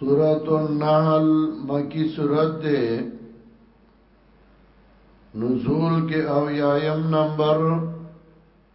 سورت النحل مکی سورت دے نزول کے او یایم نمبر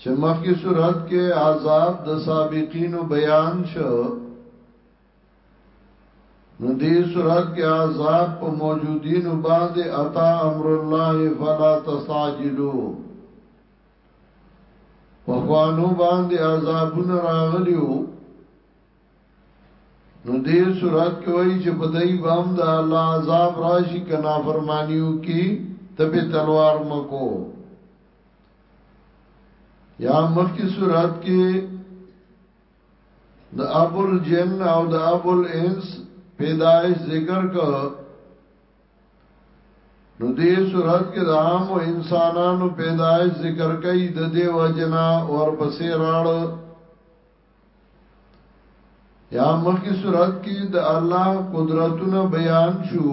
چې مخکې صورت کې عذاب د سابقینو بیان شو نو دې صورت کې عذاب په موجودینو باندې عطا امر الله فلا تستعجلوا په خوانو باندې عذابونه راغلیو نو دې صورت کې وایي چې په دای بام د الله عذاب راشي کنا فرمانیو کې تبه تلوار مکو یا مخی صورت کې د ابو الجن او د ابو الانس پیدایش ذکر کو نو دې صورت کې د عام انسانانو پیدایش ذکر کوي د دې وجنا اور پسې راړ یا مخی صورت کې د الله قدرتونه بیان شو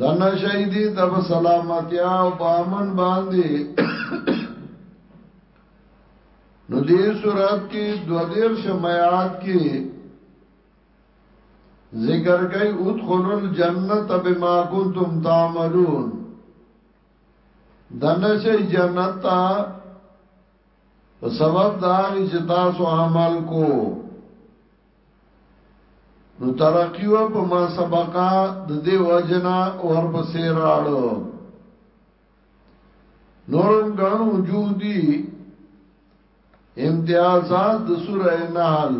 دنه شهیدی تب سلامتیا او په امن باندې نو دې صورت کې دو دیر شمعات کې ذکر کوي ادخلوا الجنه بما كنتم تعملون دنه شي جنت ته په سبب دا چې تاسو عمل کو نو ترقی و په ما سبقا د دې وجنا ورپسې راړو نورم غن وجودي امتیازات د سوره نحل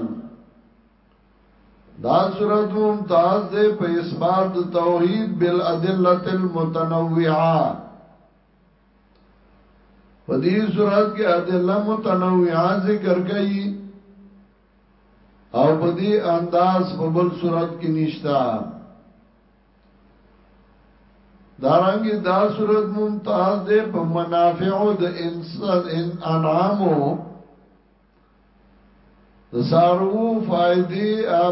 دا سوره ممتاز ده په اثبات د توحید بالادله المتنوعه په دې سوره کې ادله متنوعه ذکر کړي او په دې انداز په بل صورت کې نشتا دارنګي دا صورت ممتاز ده په منافعو د انسان ان انعامو د سارو فائدې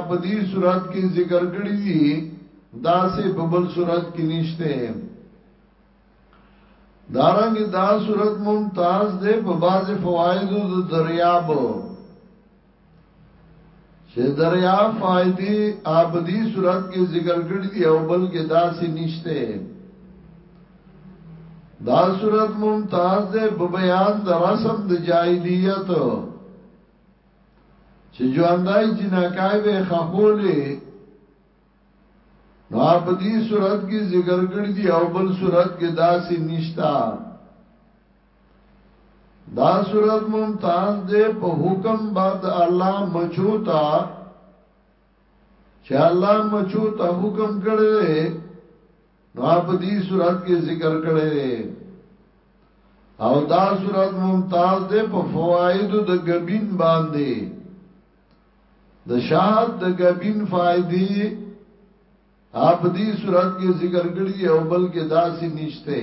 په دې صورت کې ذکر کړې دي دا سه په بل صورت کې نشته دارنګ دا صورت ممتاز ده په باز فواید د دریاب چې دریاب فائدې اپ دې صورت کې ذکر کړی دی او بل کې داسې نشته دا صورت ممتاز ده په بیان د رسم د جاهلیت چې ژوندۍ جنکای به خخولې نو اپ دې صورت کې ذکر کړی دی او بل صورت کې داسې نشتا دا صورت ممتاز دې په حکم بعد الله مچوتا چې الله مچوتا حکم کړی نو اپ دې صورت کې ذکر کړی او دا صورت ممتاز ده په فواید د غبین باندې د شاد د غبین فائدې اپ دې صورت کې ذکر کړی او بل کې داسې نشته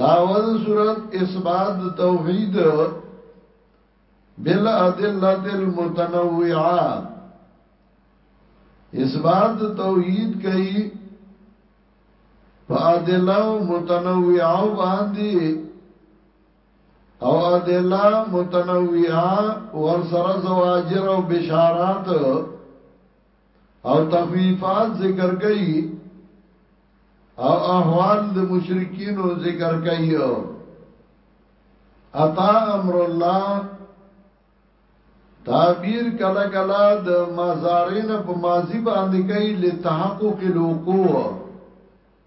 داول صورت اثبات توحید بل ادلت المتنوعه اثبات توحید کوي په ادله متنوعه باندې او ادله متنوعه ور سره زواجر او بشارات او تخویفات ذکر کړي او احوال د مشرکین ذکر کړي اتا امر الله تعبیر کلا کلا د مازارین په ماضی باندې کوي لتحقق الوقوع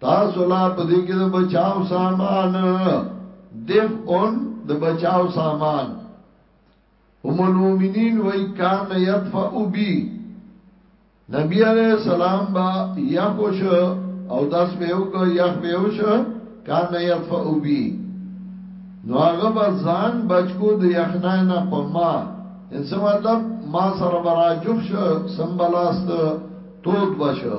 تاسو لا په دې کې د بچاو سامان دف اون د بچاو سامان ام المؤمنین وای کان یدفع بی نبی علیہ السلام با یا خوش او داس به یو کو یا به یو ش کان یدفع بی نو هغه به ځان بچکو د یخنا نه پما ان څه مطلب ما سره براجخ ش سمبلاست تود بشو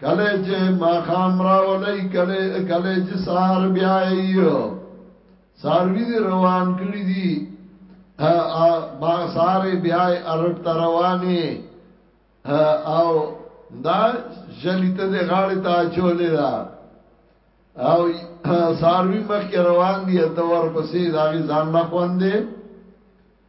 کله چې ماخام راولای کله کله چې سار بیا ایو ساروی دی روان کړی دی ما ساره بیا عرب ته رواني او دا جلیته د غاړه ته چولې دا او ساروی مخ کې روان دی ته ور پسې داغي ځان نه خوندې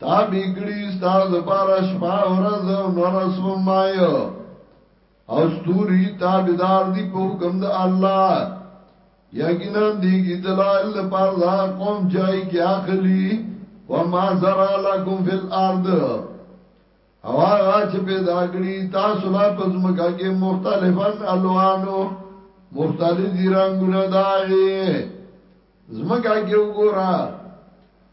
تا بګړي ستاسو لپاره شپه او ورځ او نور اسمای او ستوري تابعدار دي په حکم د الله یقینا دي کی دلائل لپاره دا قوم جای کی اخلي وما زرا لكم في الارض او هغه چې پیدا کړی تاسو لا پزمکا کې مختلفن الوانو مختلف رنگونه داغي زمکا کې وګورئ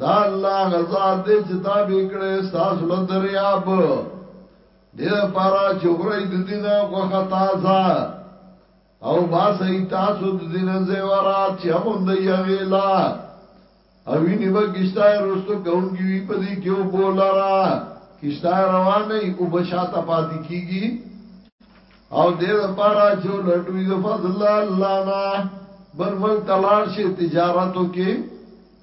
دا الله غزاد دې چې تا به کړې تاسو له دریاب دې لپاره چې غړې د دینه غوخه تازه او با سي تاسو د دینه زیورات چې مونږ دی غیلا او ویني به کشته رستو کوونکی وی په دې کې او بولرا کشته روانه او بشاته پاتې کیږي او دې لپاره چې لټوي د فضل الله نه برمل تلار شي تجارتو کې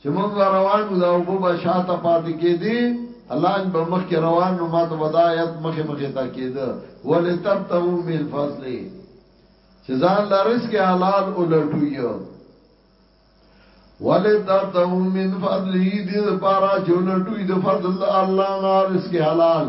چې موږ به روان وو دا اوبه به شاته پاتې کېدې الله ان به مخ کې روان نو ماته به دا آیت مخې مخې تا کېده ولې تب ته و مل فضلې چې ځان له رزق حلال ولټوي ولې تب ته و من فضلې دې لپاره چې ولټوي د فضل الله نه رزق حلال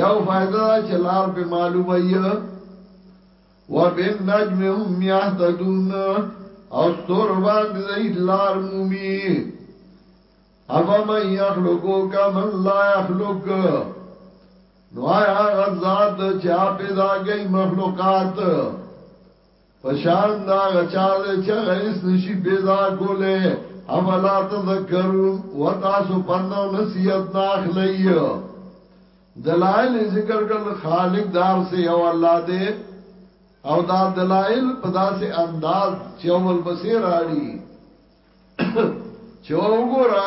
یو فائدہ دا چې لار په معلومه یې وبن نجم هم یهتدون او ستور باندې دی لار مومي افا من یخلقو کا من لا یخلق نو آیا غزاد چا پیدا گئی مخلوقات پشان دا غچال چا غیس نشی بیدا کولے اولا تذکرون و تاسو پندو نصیحت ناخلی دلائل ذکر کل خالق دار سے او اللہ دے او دا دلائل پدا سے انداز چاول بسیر آڑی چاو گو را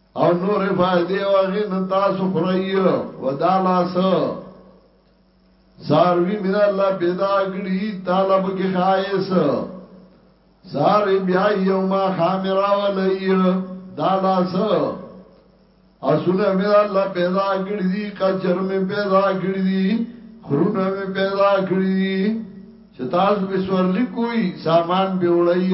او نور فائدې او غي نه تاسو خړای و دا لاس ساروی من الله پیدا کړی طالب کې خایس ساری بیا یوم خامرا ولای دا لاس اسونه من الله پیدا کړی دی کچر می پیدا کړی دی خرونه می پیدا کړی دی چې تاسو به سورلی کوئی سامان به وړی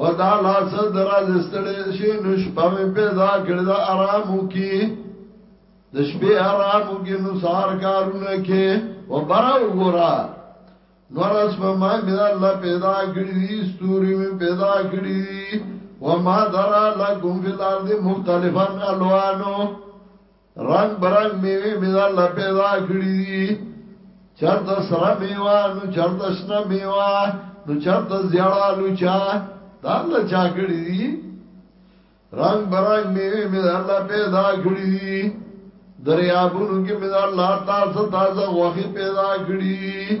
ودا لا صدر از استړې شي نو شپه مې پیدا کړې دا آرامو کې د شپې آرامو کې نو سار کارونه کې و برا وګورا نور اس په ما مې الله پیدا کړې دي ستوري مې پیدا کړې دي و ما درا لکم فی الارض مختلفا الوانو رنگ برنگ میوه می دا اللہ پیدا کری دی چرت سرا میوه نو چرت شنا میوه نو چرت زیاڑا لوچا دا اللہ چا کری دی رنگ برنگ میوه می دا اللہ پیدا کری دی دریابونو کې مې الله تاسو تازه غوخي پیدا کړی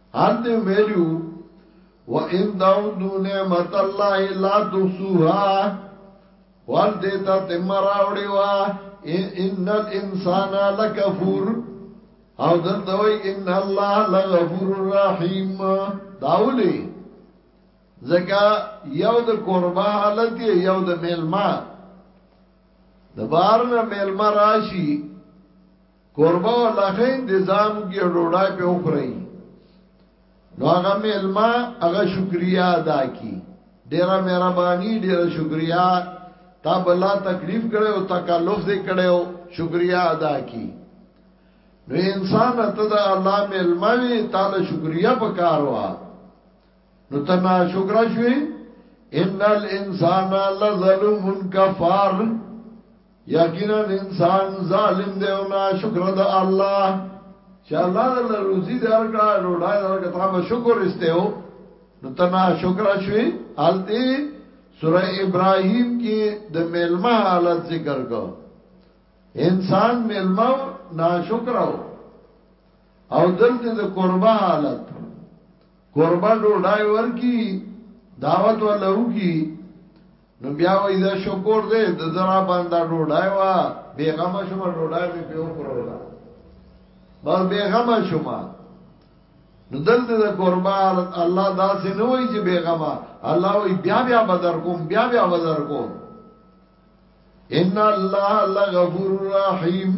هلته ویلو و ان دعو نعمت الله لا تحصوها ورته ته تمراوړي وا ان الانسان لکفور او دلته وای ان الله لغفور رحیم داولی زکا یو د قربا حالت یو د میلما د بار نه میلما راشي کوربه الله خې تنظیم کې ډوډۍ په وخوري نو هغه ملما هغه شکریا ادا کی ډیره مهرباني ډیره شکریا تا بلا تکلیف کړو او تکلف دې کړو شکریا ادا کی نو انسان ته د الله ملما وی تعالی شکریا پکاروا نو تنا شکر شوی ان الانسان لظلم کفار یقینا انسان ظالم دی او ناشکر د الله چې الله د روزي درکړه ډوډۍ درکړه ته به شکر استو نو ته ناشکر شوي حالتي سوره ابراهيم کې د ملما حالت ذکر کو انسان ملما ناشکر او دلته د قربا حالت قربا ډوډۍ ورکی دعوت ولو کی نو بیا وای دا شکر دې د زرا باندې ډوډای وا بیغم شوم ډوډای په پیو پرولا بس بیغم شوم نو دلته د قربان الله داسې نه وای چې بیغم الله وای بیا بیا بدر کوم بیا بیا بدر کوم ان الله لغفور رحیم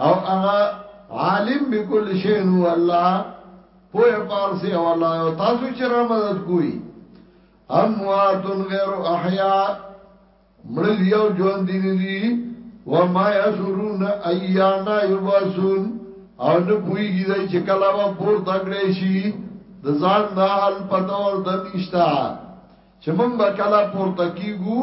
او هغه عالم بكل شيء هو الله پوه پارسي او الله او تاسو چې را مدد کوی اموات غیر احیاء مړی او ژوند دي دي و ما یسرون ایانا یبسون او نه پویږي دای چې کله و پور تکړه شي د ځان د حال پته ورته نشتا چې مونږ به کله پور تکیګو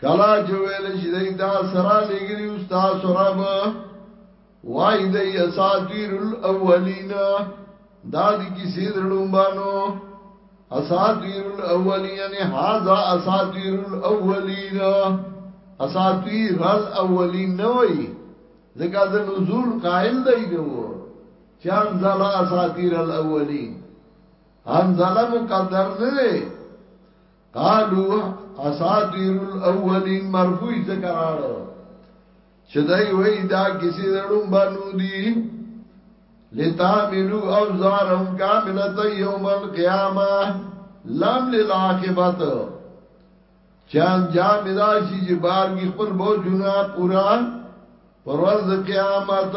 کلا جو ویل شي دای دا سرا لګلی استاد سراب وای دای اساطیر الاولین دا د کیسې درلوم بانو اساطیر الاولین یعنی هاذا اساطیر الاولین اساطیر الاولین نه وای ځکه د نزول قائل دی نو چان زلا اساطیر الاولین ان زلا مقدر نه قالو اساطیر الاولین مرفوع ذکر اړه چې دای وای دا کسی دړم بنو دی لتاملو اوزارهم کاملت یوم القیامه لم للاخبت چان جام داشی چې بار کی خپل بوجونه پورا پرواز قیامت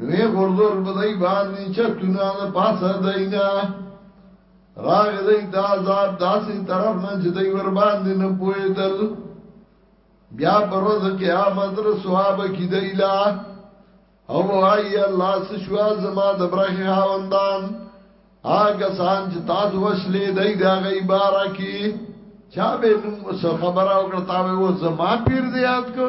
نوې غردور په دای باندې چتونه د پاسه دینا راغ دای دا عذاب داسې طرف نه چې دای ور باندې نه پویدل بیا پروز قیامت رسواب کی دیلا او ای الله سشوا زما د برخ هاوندان آګه سان چې تاسو وشلې دای دا غي بارا کی چا به نو خبره وکړه تا به و زما پیر زیات کو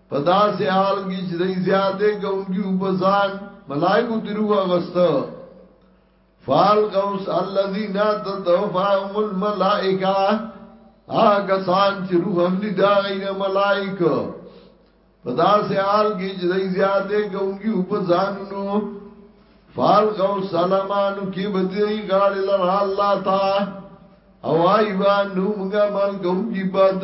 په داسې حال کې چې دای زیاته کوونکی په ځان ملائکو درو غسته فال قوس الذين تتوفاهم الملائکه هغه سان چې روح اخلي دا غیر ملائکه په داسې حال کې چې دای زیاته کوونکی په ځانونو فال قوس سلامانو کې بدی غاړي لر الله تا او ایوان نو موږ مال کوم کی بد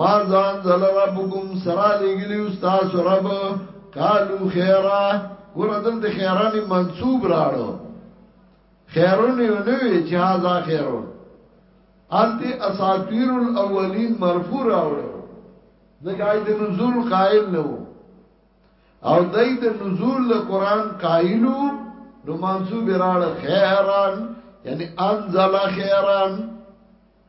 ما ځان زل ربکم سرا لګلی استاد رب قالو خیرا ګور دل د خیرانی منسوب راړو خیرون یو نه وی چې هاذا خیرون التی اساطیر الاولین مرفوع راوړو ځکه د نزول قائل نه او دای د نزول له قران قائلو نو منسوب راړ خیران یعنی انزل خیران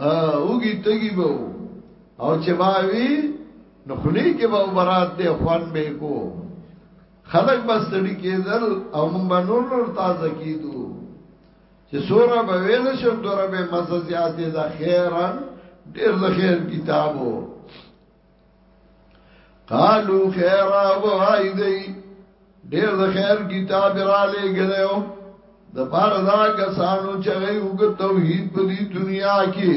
اوګي تګي بو او چې باوي نو خلی کې به برات دې خوان به کو خلق بس تړي کېدل او مونږ به نور نور تازه کیدو چې سوره به ویل شو دوره به مزه زیاتې ده خیرن ډېر د خیر کتابو قالو خیر او وای دی ډیر د خیر کتاب را لګلو د پاره دا کسانو چې غي وګ توحید په دې دنیا کې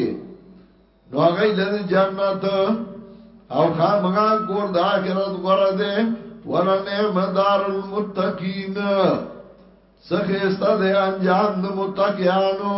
نو غي له جنت او خامغا کور د آخرت غره ده ولا نعم دار المتقین سخه استاد انجام د متقینو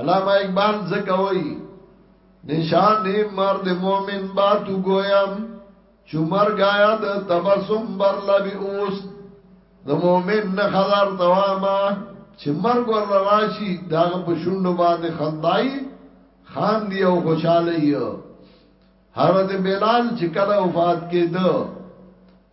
علامہ اقبال زکوئی نشان مرد مومن باتو گویم چو مرگ آیا د تبسم بر لبی اوس د مومن نخدر تواما چې مرګ ور راشي داغه په شونډو باندې خندای خان دی او خوشاله یو حضرت بلال چې کله وفات کېده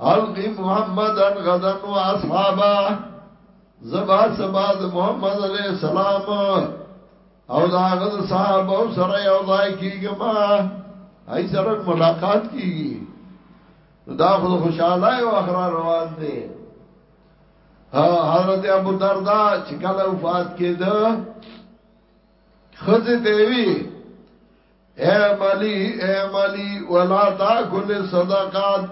القی محمدن غدن و اصحابا زبا سبا د محمد علی السلام او دا غد صاحب او سره یو ځای کیږي ما ای سره ملاقات کیږي دا خو خوشاله او اخره روان دي حضرت ابو دردا چې کله وفات کېده خزه ته وی اعملی اعملی ولا تاکل صدقات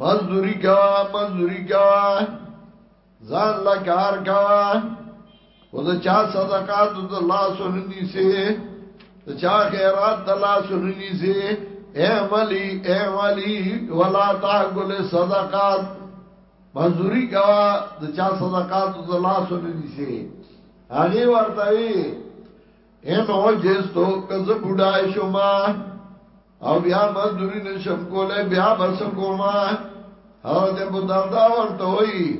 مزدوری کوا مزدوری کوا ځان لا کار کوا او دا چا صدقات د الله سننی سي دا چا خیرات د الله سننی سي اعملی اعملی ولا تاکل صدقات مزدوری کوا د چا صدقات د الله سننی سي هغه ورته اے معجزتو که زه بډای شوم او بیا مزدوری نشم کولای بیا بس کوم حضرت ابو دردا ورته وی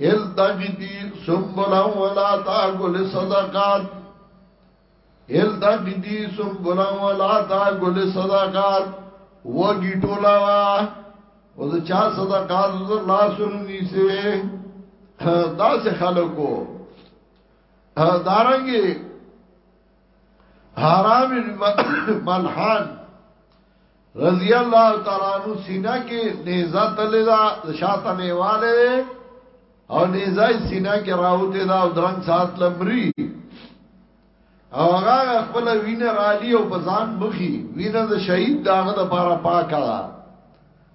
التقتی سنبلا ولا تاکل صدقات التقتی سنبلا ولا تاکل صدقات وگی ټولا وا او دا چا صدقات زر لاسونو نیسه دا سه خلقو دارنګي حرام ملحان رضی الله تعالی عنہ سینا کې نیزه تللی دا شاته نیواله او نیزه سینا کې راوته دا او درنګ سات لمری او هغه خپل وینه رالی او بزان مخی وینه د شهید داغه د پاره پاکه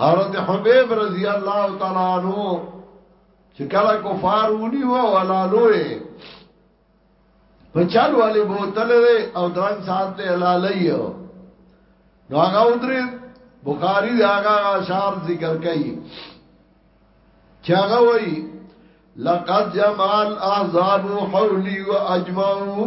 حضرت حبیب رضی الله تعالی عنہ چې کله کفار ونی و ولالوې په چل والے بوتل او درنګ سات ته حلالای نو هغه ودرې بخاری دا هغه اشعار ذکر کړي چې هغه وایي لقد جمع الاحزاب حولي واجمعوا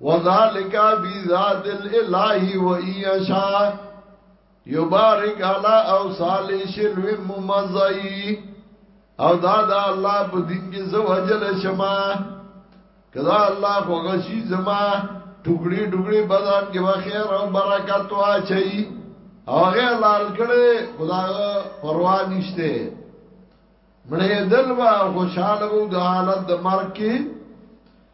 وذالک بی ذات الالهی و ایشا یبارک علی او صالح شلو ممزئی او دا دا الله په دین کې زوجل شما کدا الله خو غشي زما ټوکړي ټوکړي بدن کې بخیر او برکت واچي هغه لال کړي خدا پروا نشته مړې دل وا خوشاله وو د حالت د مرګ کې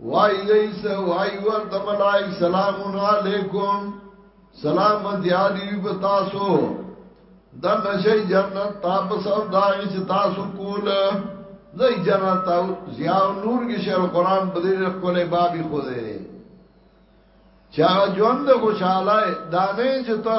وای دیس وای ورد ملائی سلام علیکم سلام دیادی بتاسو دا نشی جنت تاپس او دائی چه تاسو کول زی جنت تاو زیاو نور کی شعر قرآن بدیر کل بابی خوده چه جوند خوشحالائی دانه چه تا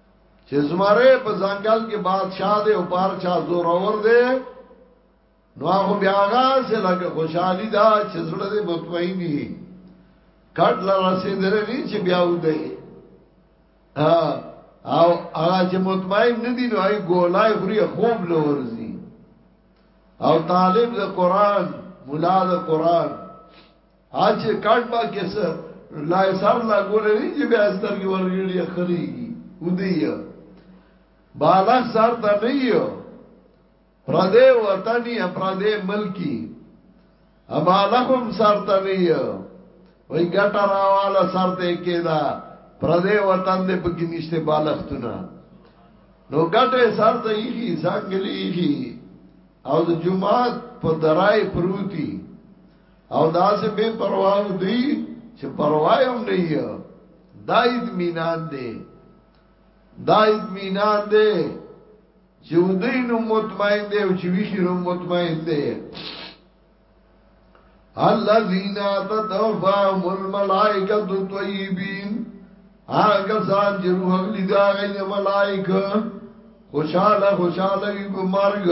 چې زمره په ځنګل کې بادشاہ دی او بار چا زور اور دی نو هغه بیا هغه سه لکه خوشحالي دا چې زړه دې مطمئن دي کټ لا رسیدلې چې بیا ودی ها او هغه چې مطمئن نه دي نو هغه ګولای خوري خوب لورځي او طالب د قران مولا د قران اچ کارت با کیس لا سر لا ګولې نه چې بیا سترګې ورګړي خريږي ودی بالا سر ته نه یو پردې وطني پردې ملکی اما لهم سر ته نه یو وای ګټه راواله سر ته کېدا پردې وطن دې پکې نشته بالښتونه نو ګټه سر ته یې ځنګلې یې او د جمعات په درای پروتي او دا سه بے پروا دی چې پروا هم نه یې دا اطمینان دی دا اطمینان دی چې ودینو مطمئن دی او چې ویشینو مطمئن دی الذين تتوفاهم الملائکه طیبین هغه ځان چې روح غلي دا غي ملائکه خوشاله خوشاله وي په مرګ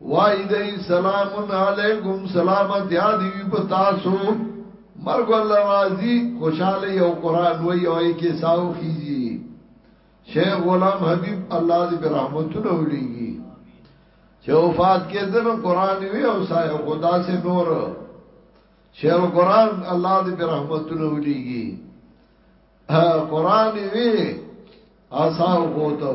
وای دی سلام علیکم سلامت یاد وی پتاسو مرګ الله راضی خوشاله یو قران وای او کې ساو خيږي شیخ غلام حبیب الله دې برحمتونه ولېږي چې وفات کېدل قران وی او سای خدا سے نور شیخ قران الله دې برحمتونه ولېږي قران وی اساو کوته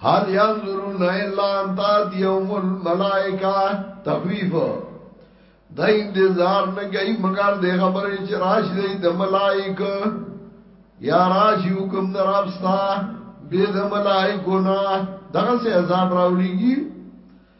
هل ينظرون الا ان تاتيهم الملائکه تخويف د انتظار نه کوي مگر د خبرې چې راش دی د ملائک یا راش حکم درابستا به د ملائکو نه دغه سي عذاب راولېږي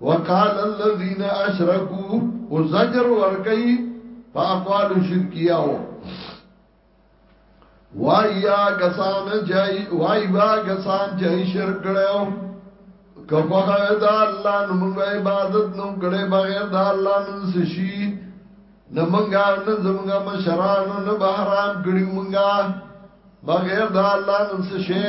وقال الذين اشركوا وزجر ورکی په اقوال شرکیاو وایا کسان جای وای با کسان جای شرک کړو کفه دا الله نو موږ عبادت نو کړي بغیر دا الله نن سشي نه مونږه نه زمونږه مشران نه بهرام کړي مونږه بغیر دا الله نن سشي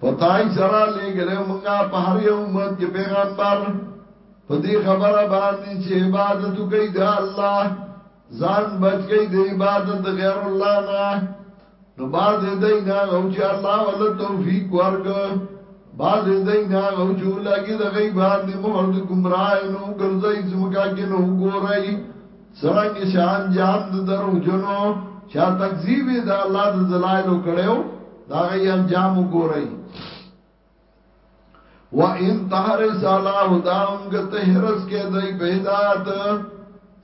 پتاي سره لګره مونږه په هر یو امت کې پیغمبر په دې خبره باندې چې عبادت کوي د الله ځان بچ کوي د عبادت د غیر الله نه نو باز دې نه او چې الله ول توفیق ورک باز دې نه او چې لګي د غي باندې مهر د گمراه نو ګرځي زمکا کې نو ګورای څرنګه چې انجام د درو جنو چا تکذیب د الله د دلایلو کړو دا غي انجام وګورئ و ان تهر سالا هداهم غت هرس کې دای په هدایت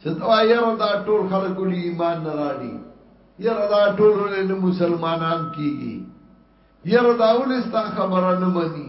چې دا یره دا ټول خلکو لی ایمان نه راړي یره دا ټول له مسلمانان کیږي یره دا ولستا خبره نه مني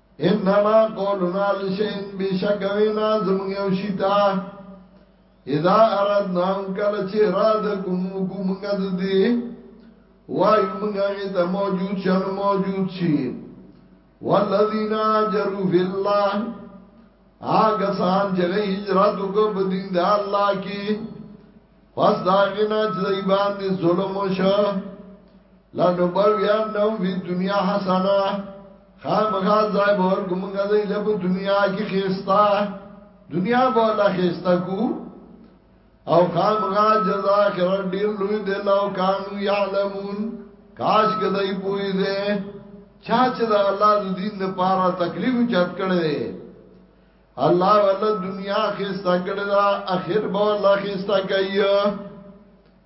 انما قولنا لشيء بشكوينا زمون یو شیتا اذا اردنا کل چې راد کوم کوم غد دی وای موږ هغه ته موجود شنو موجود شي والذین اجروا فی الله آګه سان چې هجرت وکړ په دین د الله کې پس داغینا جدائی باندی ظلم و شا لانو بویان نو فی دنیا حسنا خام خاص زائی بور کمونگا دی لب دنیا کی خیستا دنیا بولا خیستا کو او خام خاص جزا خرد دیر لوی دی لو کانو یعلمون کاش کدائی پوئی دی چا چې د الله د دین لپاره تکلیف چت کړي الله ولا دنیا خستا کړی دا اخر به الله خستا کوي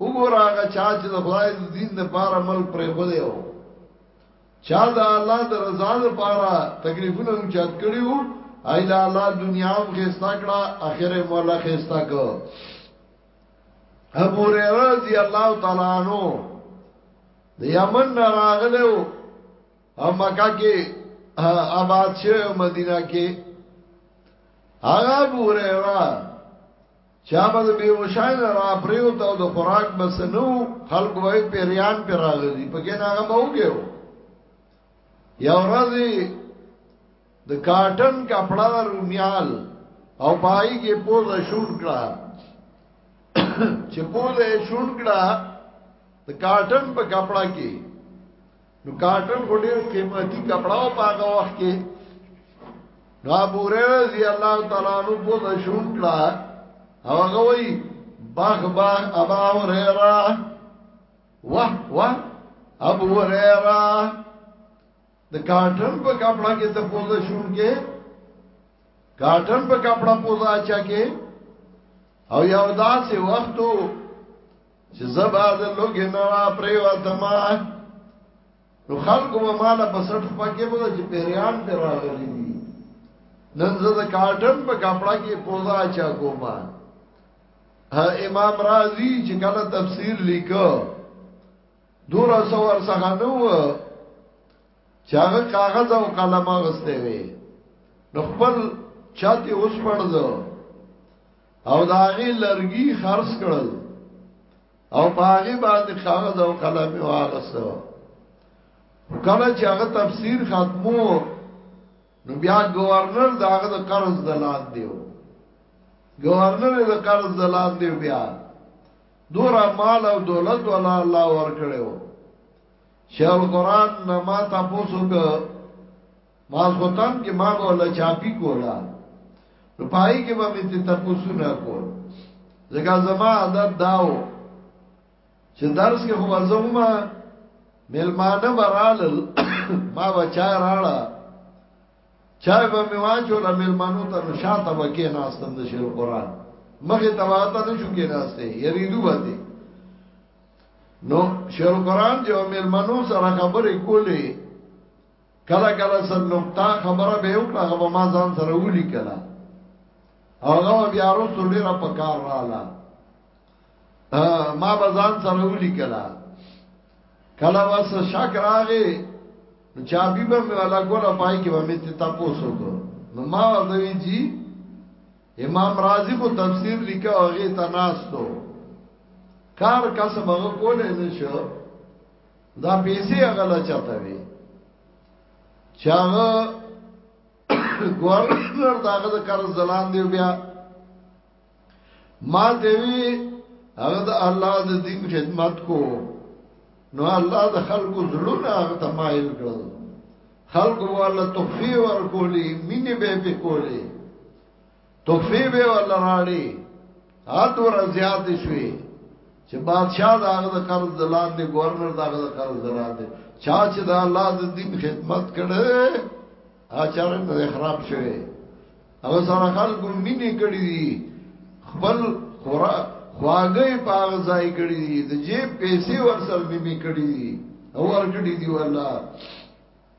وګوره هغه چا چې د خدای د دین لپاره مل پرې خو دی او چا د الله د رضا لپاره تکلیفونه اوچت کړیو ایله الله دنیا هم خستا کړه اخر مولا خستا کو ابو رضی الله تعالی عنہ د یمن راغلو او مکه کې آباد شوی او مدینه کې هغه ابو هريره چا به د بیوشان را پریو ته د خوراک بس نو خلق وای پیریان پر راغلی په کې ناغه موګیو یو ورځ د کاټن کپڑا رومیال او پای کې پوزه شوټ کړه چې پوزه شوټ کړه د کاټن په کپڑا کې نو کاټن خو ډیر قیمتي کپڑا او پاګه وخت کې نو ابو رضی الله تعالی عنہ په دشون کړه او هغه وی باغ باغ ابا هريره واه واه ابو هريره د کاټن په کپڑا کې ته په دشون کې کاټن په کپڑا پوزا چا کې او یو داسې وختو چې زبا د لوګي نه وا پرې وتما نو خلکو به مال په سټ پکې بوله چې پیریان پر راغلي دي نن زه د کارټن په کپڑا کې پوزا چا کوما امام رازی چې کله تفسیر لیکو دورا سوار څنګه نو چې هغه کاغذ او قلم غسته وي نو خپل چاته اوس پړځو او دا غي لرګي خرڅ کړل او پاغي باندې کاغذ او قلم واغسته کله چې هغه تفسیر ختمو نو بیا گورنر دا هغه د قرض دلان دیو گورنر د قرض دلان دیو بیا دورا مال او دولت ولا الله ور کړو شیخ القران نما تاسو که ماسوتن کې ما به ولا چاپی کولا نو پای کې به مې ته تاسو نه کول زګا زما عادت داو چې درس کې خو زما ملمانه برال ما بچا راړه چای به مې واچو لا ملمانو ته نشاته وکې ناستم د شیر قران مخه تواته نه شو کې ناسته یریدو وته نو شیر قران چې ملمانو سره خبرې کولې کله کله سم نقطه خبره به یو کړه هغه ما ځان سره ولي کړه هغه بیا رسول ډیر په کار رااله ما به ځان سره ولي کړه کله واس شک راغې چابي به مې ولا ګوره پای کې به مې ته تاسو کو نو ما وځوي جی امام رازی کو تفسیر لیکا هغه تناستو کار کسب هغه کولای نشو دا پیسې هغه لا چاته وي چا گورنر داغه د قرض زلان دی بیا ما دیوی هغه د الله د دین خدمت کو نو الله د خلکو زړونه هغه تمایل کړل خلکو والا تخفی ورکولی مینه به به کولی تحفی به ول راړي هر دور زیات شوي چې بادشاہ داغه د قرض دلان دی گورنر داغه د قرض دلان دی چا چې د الله د دین خدمت کړي اچار نه خراب شوی هغه سره خلکو مینې کړې دي خپل خورا خواږه پاغ ځای کړې دي د جیب پیسې ورسره نیمه کړې دي اور کړې دي والله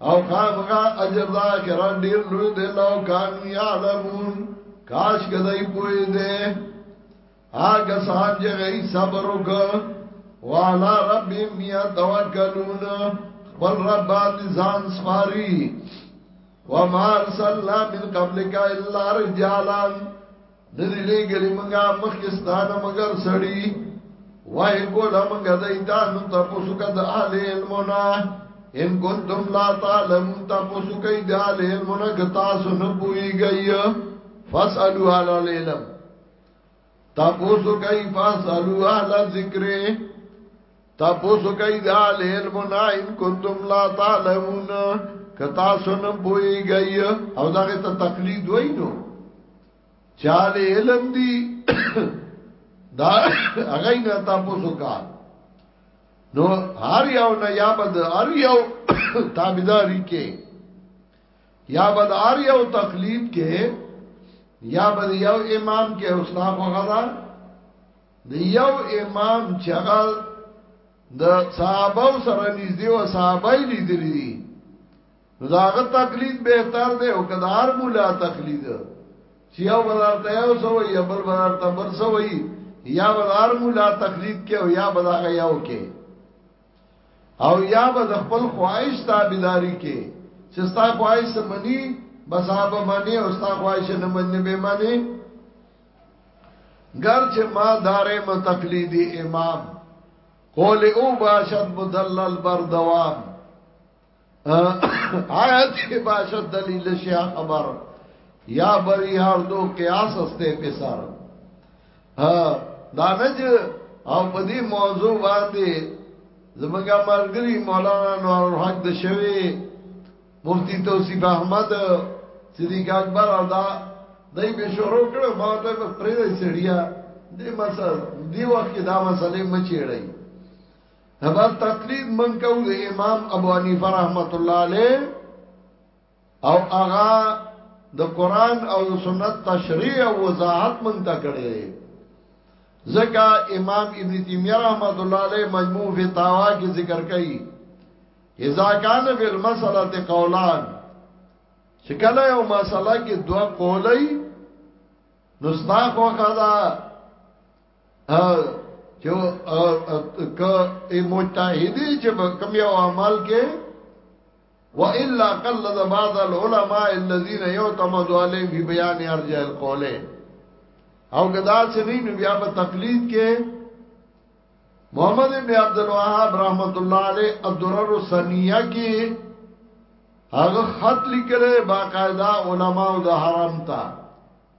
او خامغا اجر دا کران ډیر لوی دی لو کانو یعلمون کاش کدی پوی دی آگا سان جی غی صبر وکا والا رب میا توکلون خپل رب باندې ځان سپاری وما ارسلنا من قبلك الا رجالا ندی لګلی منګه مخکستان مگر سړی وای کولا منګه دایتا نو تاسو کا د اهل علمنا ان کنتم لا تعلم تاسو کای د اهل علمنا ک تاسو نه پوي گئی فاسالو علی العلم تاسو کای فاسالو علی ذکر تاسو کای د اهل علمنا ان کنتم لا تعلمون ک تاسو نه پوي گئی او دغه ته تقلید وای نو چاله علم دی دا هغه نه تاسو کا نو هر یو نه یا بد هر یو تابعداري کې یا بد هر یو تقلید کې یا بد یو امام کې اسلام وغدا د یو امام چې هغه د صحابه سره نږدې او صحابه لیدلی دي زاغه تقلید بهتر دی او کدار مولا تقلید چې یو بدار ته یو سو یا بل بدار ته بل سو یا بدار مولا تقلید کې او یا بداغه یو کې او یا به خپل خواهش تابعداري کې چې ستا خواهش منی بس هغه باندې او ستا خواهش نه منی به معنی ګر چې ما دارې متقلیدی امام قول او باشد مدلل بر دوام آیت کې باشد دلیل شیا خبر یا بری هر دو قیاس استه په سر ها دانج او په دې موضوع باندې زمونږه مرګري مولانا نور الحق د شوی مفتی توصیف احمد صدیق اکبر او دا دای به شروع کړو ما ته په پرې سړیا دې مسله دی وخت دا مسله مچېړی دا تقلید من کو د امام ابو حنیفه رحمت الله علیه او اغا د قران او د سنت تشریع او وضاحت من تا کړي زکا امام ابن تیمیہ رحمت الله علیه مجموع فتاوا کی ذکر کړي اذا کان فی المساله قولان شکله او مساله کې دوا قولای نو ستا خو خدا چې که مجتهدی چې کوم یو عمل کې والا قلد بعض العلماء الذين يعتمد عليهم في بيان ارجاء القول او کدا چې نه نو بیا په تقلید کې محمد ابن عبد الوهاب رحمت الله عليه الدرر السنيه کې هغه خط لیکره باقاعده علماء د حرم ته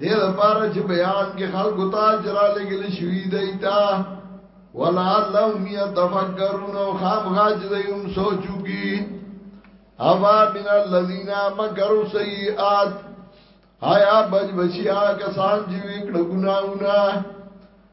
دې لپاره چې بیان کې خلق ته جرا لګل شوی دی تا ولعلهم يتفکرون او خامخا چې دوی سوچو کی افا من الذين مكروا سيئات آیا بچ بچیا کسان چې وکړه ګناونه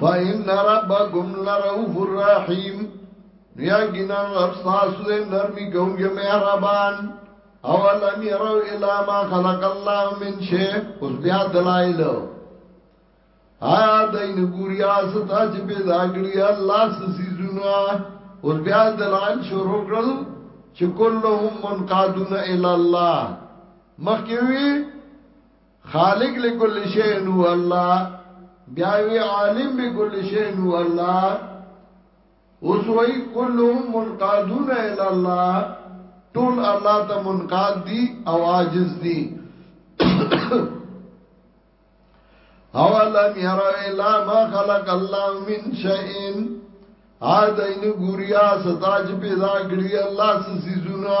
فإن ربكم لرؤوف رحيم یقینا رب تاسو دې نرمي کوونکی مهربان اولم يروا الى ما خلق الله من شيء اوس بیا دلایل آیا دین ګوریا ستا چې پیدا کړی الله سسیزونه اوس بیا دلال شروع کړل چې کلهم منقادون الی الله مخکوي خالق لكل شيء هو الله بیا وی عالم بكل شيء هو الله اوس وی كلهم منقادون الى الله ټول الله ته منقاد دي او عاجز دي اولم یرو الا ما خلق الله من شيء ا دین ګوریا ستا چې پیدا کړی الله سې سيزونه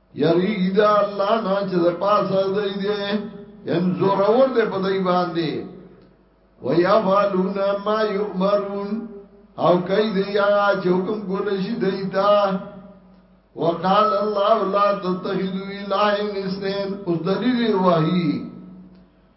یریږي دا الله نه چې د پاسه دی دی ان زور اور دې په دای باندې ويفعلون ما يؤمرون او کوي دی هغه چې حکم کول شي دی تا وقال الله لا تتخذوا الهين اثنين اوس دلیل وحی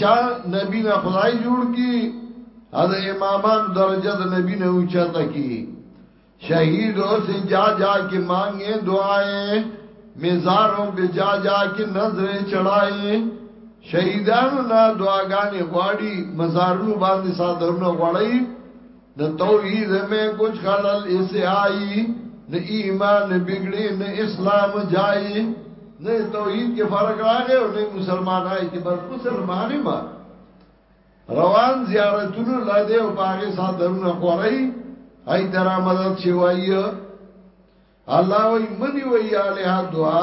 چا نبی نه خدای جوړ کی از امامان درجه د نبی نه اوچاته کی شهید اوس جا جا کی مانگے دعائے مزاروں پہ جا جا کی نظر چڑھائے شهیدانو نه دعاګانې غواړي مزارونو باندې صادرونه غواړي نہ توحید میں کچھ خلل اسے آئی نہ ایمان بگڑی نہ اسلام جائی نہ توحید کے فرق راگے اور نہ مسلمان آئی کہ بس مسلمانی ما روان زیارتونو لده او پاغه صدرونه خورای هاي درآمدات شوی الله وای منی وی الہ دعا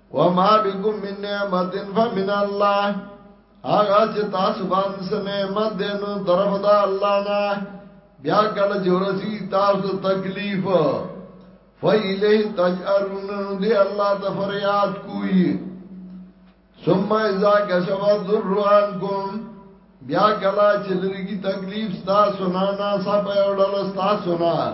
وما بكم من نعمت فمن الله هغه چې تاسو باندې سنعمت دینو طرف دا الله نه بیا کله چې ورسی تاسو تکلیف فیله تجرون دی الله ته فریاد کوی ثم اذا كشف الضر عنكم بیا کله چې لري تکلیف تاسو نه نه سپه وړل تاسو نه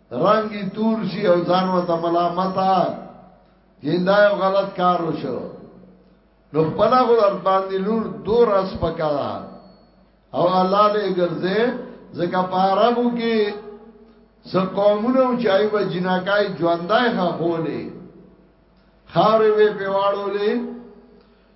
رنگی تور شي او ځان وته ملامتا جندا یو غلط کار وشو نو خپل غو در باندې لور دور اس پکا او الله دې ګرځه زکه پاربو کې سب قومونه او چای و جناکای ژوندای خا خولې خاورې وې پیواړولې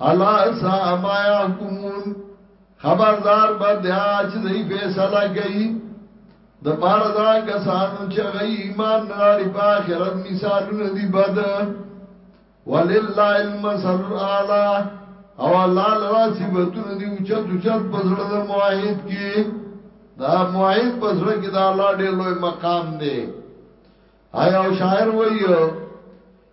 الا سا ما يحكمون خبردار به دیا چې دی فیصله کوي د پاره دا کسانو چې غي ایمان لري په آخرت مثالونه دي بد ولله المثل الاعلى او الله لرا صفاتونه دي اوچت اوچت په زړه د موحد کې دا موحد په زړه کې دا الله ډېر لوی مقام دی آیا شاعر وایو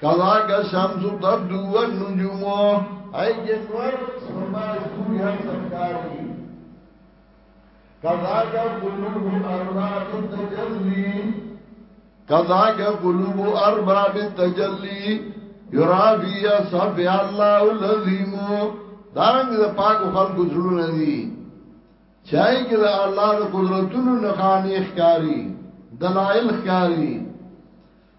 کلا کا شمس تبدو والنجوم ای جنور سما سوری هر سکاری کلا کا قلوب ارباب تجلی کلا کا قلوب ارباب تجلی یرابی صف الله العظیم دارنګ د پاک خلکو زړونه دي چای کې د الله د قدرتونو نخانی ښکاری دلائل ښکاری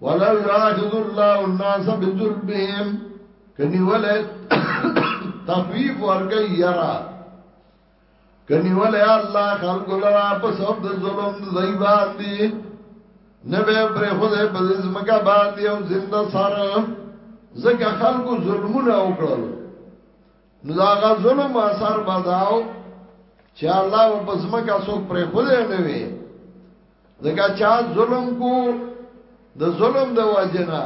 ولو يعاجز الله الناس بذنبهم کني ولد تخويف ورګي يرا کني ولې الله خلق لرا په سب د ظلم زئی باندې نبه پر خوده په زمکا باندې او زنده سره زکه خلق ظلمونه وکړل نو دا غا ظلم اثر بداو چې الله په بزمه کا څوک پر خود نه وي ځکه چا ظلم کو د ظلم د وجنا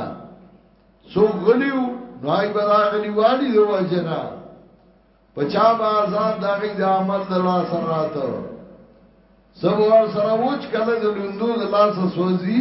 سو غلیو نوای بلا غلی والی د وجنا پچا با آزاد داغی د عمل د لا سر راتو سب ور سره وچ کله د لوندو د لاس سوځي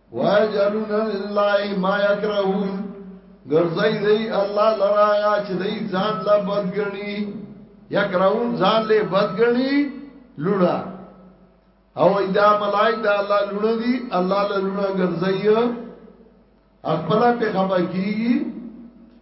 واجلون لله ما یکرهون ګرځي دی الله لرایا چې دی ځان لا بدګنی یکرهون ځان له بدګنی لوړه او دا ملائک دا الله لوړه دی الله له لوړه ګرځي خپل په خبر کیږي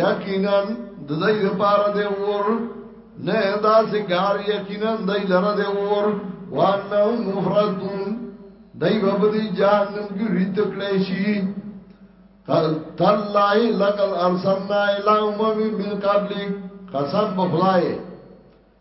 یقینا د دې لپاره دی ور نه دا سګار یقینا د لره دی ور وانه مفردون دای په دې جهنم کې ریت کړی شي تالله لقد ارسلنا الى امم من قبلك قسم بخلای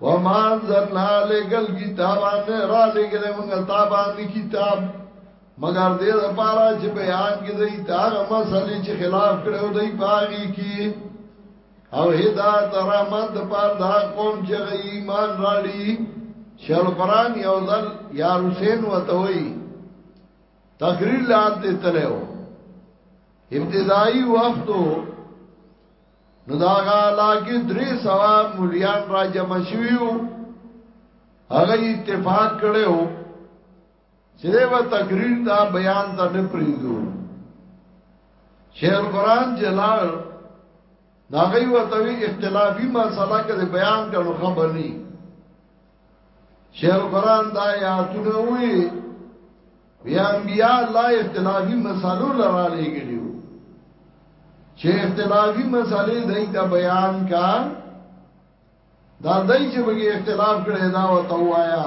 وما انزلنا عليك الكتاب ان را لګل موږ تا باندې کتاب مگر دې لپاره چې بیان کې دې تا مسلې چې خلاف کړو دې پاږي کې او هدایت رحمت پر دا قوم چې ایمان راړي شل قران یو ځل یا حسین وته وي تقریر لاندې تلو ابتدایي وختو نو دا غا لاګي درې سوا مليان را جمع شویو هغه اتفاق کړو چې و تقریر دا بیان ته نه پریدو شیخ القرآن جلال ناغی و توی اختلافی مسئلہ کده بیان کنو خبر نی شیخ قرآن دا یاتونه وی بیا انبیاء الله اختلافی مسالو لرا لے گلیو چه اختلافی مسالے دای تا بیان کا دا دای چه بگی اختلاف کرده دا و توایا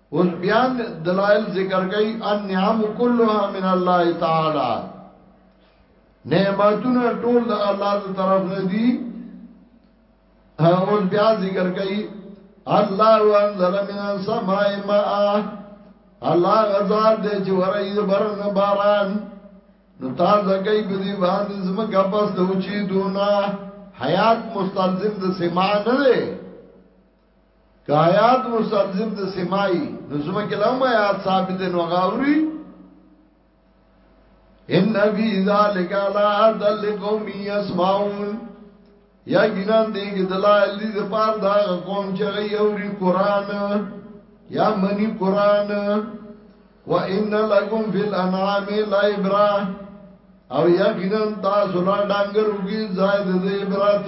اوس بیا دلایل ذکر کوي ان نعم كلها من الله تعالی نعمتونه ټول د الله تر طرف نه دي اوس بیا ذکر کوي الله انزل من السماء ماء الله غزاد دې چې ورای د برن باران نو تا زګي په دې باندې زمګه پس د اوچی دونه حیات مستلزم د سما نه دی کایات مستلزم د سمای نو زما کلام یا ثابت نو غاوري ان فی ذلک لا دل قوم یسمعون یا ګینان دی کې دلایل دي د پار دا قوم چې غي اوري قران یا منی قران و ان لکم فی الانعام لا ابرا او یا ګینان تاسو لا ډنګر وګي زائد د عبرت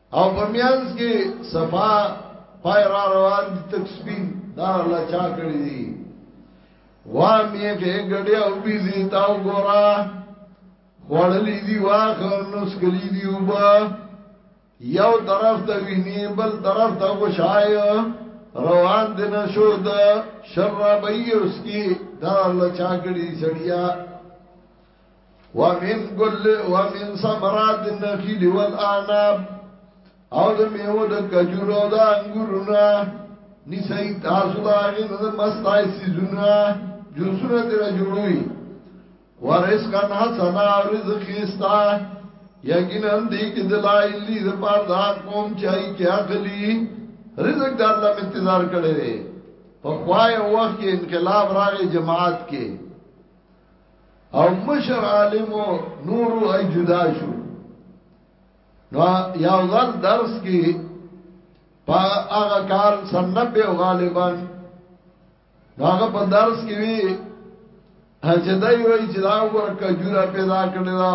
او په میانس کې صفا پای را روان دي تک سپین دا الله چا کړی دي وا می کې ګډي او بي زي تاو ګورا وړلې دي واخ نو سکلي دي وبا یو طرف ته ویني بل طرف ته وشای روان دي نشو د شرابي اوس کې دا الله چا کړی سړیا ومن گل ومن سمرات النخیل والآناب او د میو د کجورو د انګورنا نسای تاسو دا غن د مستای سیزونا جوسونه تیر جوړوي ورزقن حسنا رزق استا یقینا دې کې د لایلی د پاره دا قوم چای کې اخلي رزق د الله انتظار کړي په خوای وخت کې انقلاب راغی جماعت کې او مشر عالم نور ای جدا شو نو یو ځل درس کې په هغه کال سن 90 غالبا نو هغه په درس کې وی چې دای وی چې دا ور کجوره پیدا کړی دا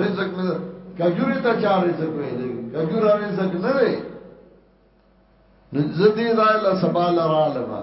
رزق مې کجوره ته چا رزق وی دی کجوره رزق نه دی نو زدی دا له سبا لرالما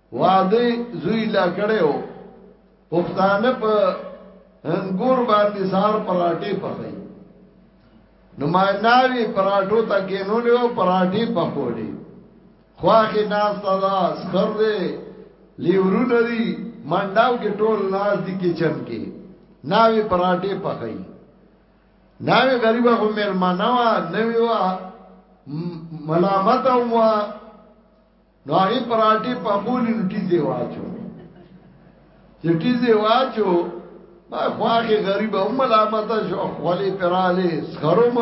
واده زوی لا کړو پښتانه په انګور باندې سار پراټې پخې نو ما ناوی پراټو تا کینولې او پراټې پخولې خواخې ناس تا دا سخر دې لیورو لري منډاو کې ټول ناس دي کچن کې ناوی پراټې پخې ناوی غریبه خو مېرمانه وا نوی وا ملامت او وا نو هغه پراټي په خولې نو ټیزه واچو چې ټیزه واچو ما خواخه غریب هم ملامت شو خولې پراله سخروم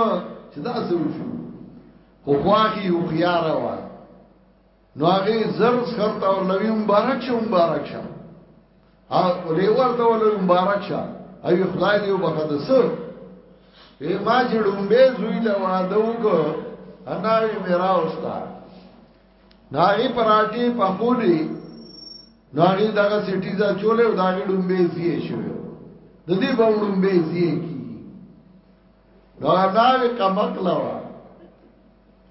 چې دا څه وشو خو خواخه یو خيار وا نو هغه زر سخرته او لوي مبارک شو مبارک شه او ولې ورته ولوي مبارک شه او خدای دې وبخښه سر ما چې ډومبه زوی له واده وکړ انا یې میرا وستا دا غي پراټي په خولي نو هغه دغه سټي ځا چولې او دا غي ډومبه زیه شو د دې په ډومبه زیه کی نو ناوي کمک لوا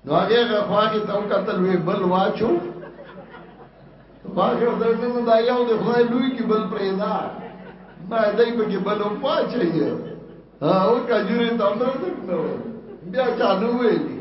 نو هغه غفاګي تو قتل وی بل واچو باغر دې نو دا یو د خدای لوی کی بل پرېدا ما دای په کې بل واچي او کجوري تمره نو بیا چالو ویلی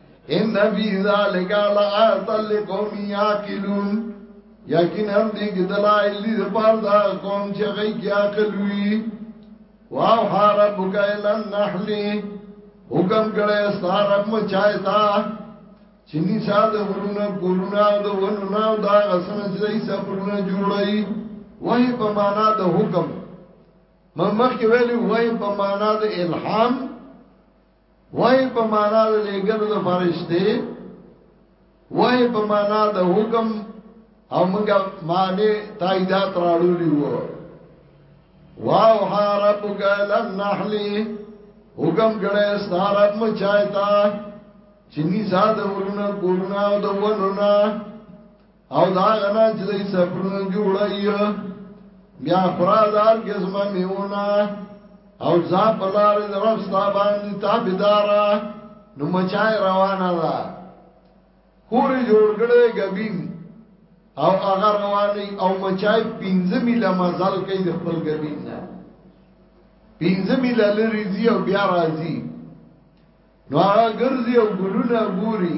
ان فی ذلک لآیات لقوم یعقلون یقینا دې کې دلایل دې پر دا قوم چې غي کې عقل وی واو حرب کایل النحل حکم کړه ستاره مچای تا چینی ساده غرونه ګورونه د ونو نه دا غسنه چې دای سفرونه جوړای وای په معنا د حکم ممخ کې ویلو وای په معنا د الهام وای په معنا د لګلو د فرشته وای په معنا د حکم او موږ معنی تاییدات راړولې وو واو ها ربک لنحل حکم کړه ستارب مچایتا چنی زاد ورونه کورونه او د ونونه او دا غنا چې دای سفرونه جوړای بیا خرادار قسم میونا او ځا پلار درف صاحبان تابیدارا نو مچای روانه ده خوري جوړ کړي غبین او هغه رواني او مچای 15 میله مزل کوي د خپل غبین نه 15 میله لري زی او بیا راځي نو هغه ګرځي او ګلونه ګوري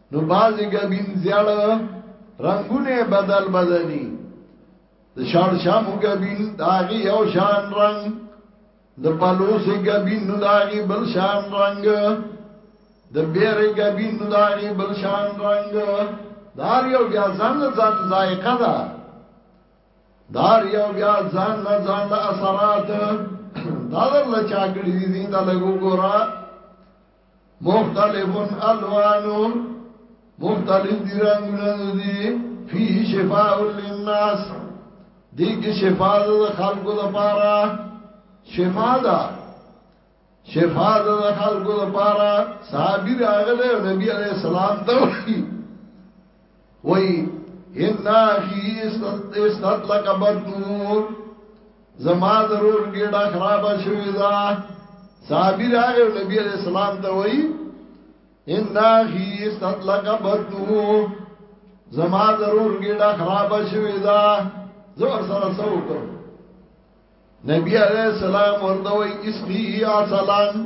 نو بازی گبین زیړ رنگونه بدل بدلی د شاړ شامو گبین داغي یو شان رنگ د پلوس گبین نو داغي بل شان رنگ د بیر گبین نو داغي بل شان رنگ دار یو بیا ځان ځان ذائقه ده دار یو بیا ځان نه ځان له اثرات دا له چا کړی دي دا لګو ګورا مختلف الوان مختلف دی رنگونه دی فی شفاء للناس دی کې شفاء د خلکو لپاره شفاء ده شفاء د خلکو لپاره صحابي راغله نبی عليه السلام ته وای ان اخي استاد لك بدور زما ضرور ګډه خراب شوې ده صحابي راغی نبی عليه السلام ته وای ان اخي استاد لك بدور زما ضرور ګډه خراب شوې ده زور سره سو کړ نبی عليه السلام ورته وای اسقي اصلان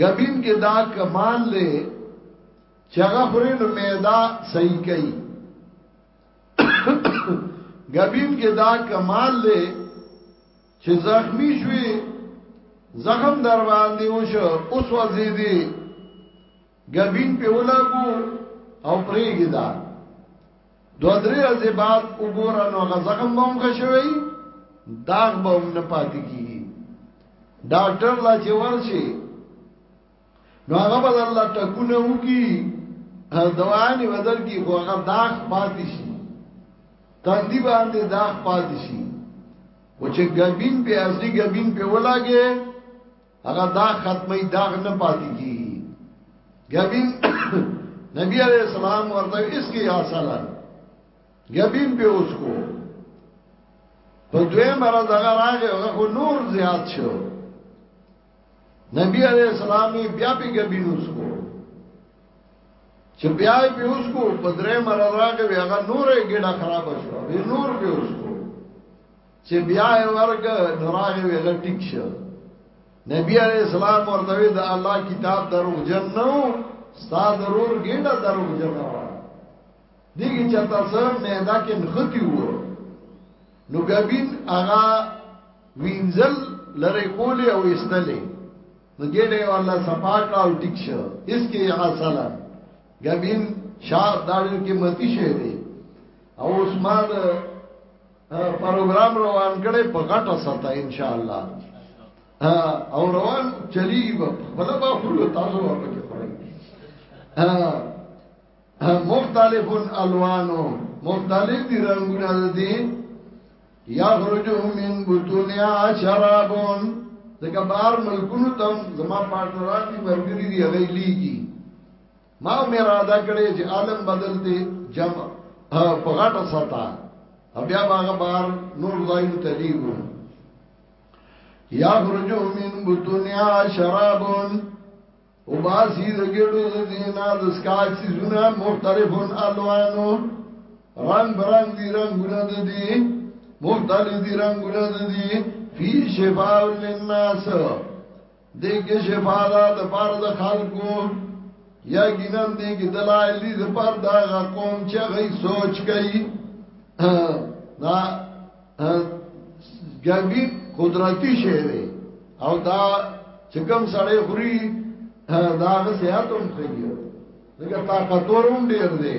ګبین کې دا کمال دی چې هغه خوري نو معده صحیح کوي ګبین کې دا کمال دی چې زخمی شوی زخم در باندې وشو اوس وځي دي ګبین په ولاګو او پریګی دا دو درې ورځې بعد وګوره نو هغه زخم به هم غشوي داغ به هم نه پاتې کیږي ډاکټر لا چې ورشي نو هغه به الله ټکونه وکي دواني بدل کی خو هغه داغ پاتې شي تندی باندې داغ پاتې شي او چې ګبین په اصلي ګبین په ولاګي هغه دا ختمي داغ نه پاتې کی غبین نبی علیہ السلام ورته اس کی حاصل غبین به اوس کو په دوی مره دغه راغه هغه نور زیات شو نبی علیہ السلام بیا به غبین اوس کو چې بیا به اوس کو په درې مره راغه هغه نورې ګډه خراب شو به نور به اوس کو چې بیا یې ورګ نو راغې ویغه ټیک شو نبی علیہ السلام ورته وی دا الله کتاب درو جنو ستا ضرور ګډه درو جنو دیږي چې تاسو نه دا کې نختی وو نو ګبین هغه وینځل لره کولې او استلې نو ګډه والله صفاک او ټیک شو اس کې حاصله ګبین شاه داړو کې متی شه دی او عثمان پروګرام روان کړي په غټه ستا ان شاء الله او روان چلی په بلا با خپل تاسو ورپکې خوري مختلف الوانو مختلف دي رنگونه دي یخرجو من بطونیا شرابون دکا بار ملکونو تم زما پارتنران دی مرگری دی اغی لیگی ما مې را دا کړې چې عالم بدل دی جمع په غاټه ستا بیا باغ بار نور ځای ته دیګو یا خرجو من بطنیا شرابون او باسی دگیڑو دینا دسکاک سی زنا مختلفون الوانو رنگ برنگ دی رنگ گنا دی مختلف دی رنگ گنا دی فی شفاء للناس دې کې شفا ده د پار د خلکو یا ګینم دې کې دلایل دې د پار دا قوم چې غي سوچ کوي دا ګبي قدرتی شی دی او دا چې کوم سړی خوري دا غسیاتم کوي دغه طاقتور هم ډیر دی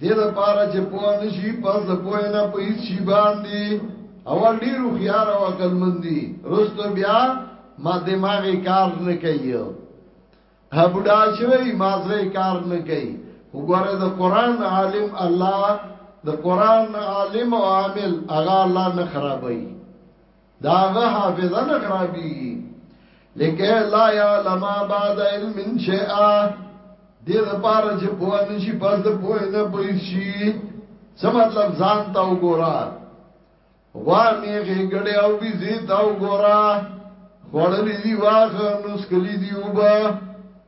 دې لپاره چې په نشي پس د پوه نه په هیڅ شي باندې او ډیر خيار او عقل مندي رستو بیا ما دماغي کار نه کوي هبډا شوی مازغه کار نه کوي وګوره د قران عالم الله د قران عالم او عامل هغه الله نه خرابوي داغه حافظه نه خرابېږي لکه لا يعلم بعد علم شيئا دې لپاره چې په نشي پس د پوه نه پوي شي څه مطلب ځان تا وګورا وا میږي ګړې او بي زي تا وګورا وړلې دی واخ نو سکلي دی وبا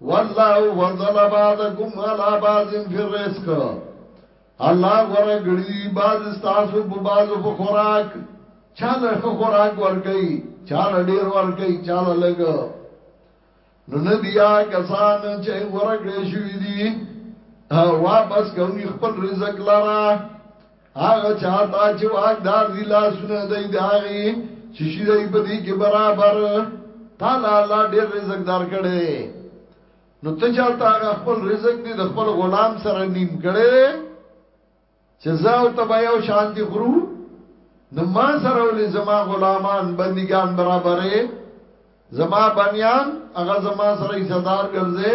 والله فضل بعضکم علی بعض فی الرزق الله غره غړي دي بعض تاسو په بعضو په خوراک چاله خو خوراک ورکي چاله ډیر ورکي چاله لګ نو نه دیا کسان چې غره غړي شوی دي واپس کوي خپل رزق لاره هغه چا ته چې واقدار دی لاسونه دی د هغې چې شي دی په دې کې برابر تعالی الله ډېر رزق دار کړي نو ته چا ته هغه خپل رزق دی د خپل غلام سره نیم کړي چې زه او ته به یو شانتي خورو نو ما سره ولې زما غلامان بندگان برابرې زما بنیان هغه زما سره صدر ګرځي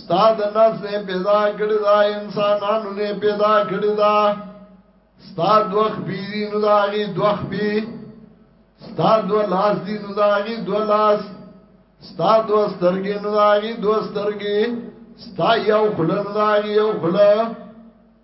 ستا د نفس نه پیدا کړی دا انسانانو نه پیدا کړی دا ستا دوخ بیری نو داغی دوخ بی ستا دو لاس دی نو داغی دو لاس ستا دو سترگی نو داغی دو سترگی ستا یو خلا نو داغی یو خلا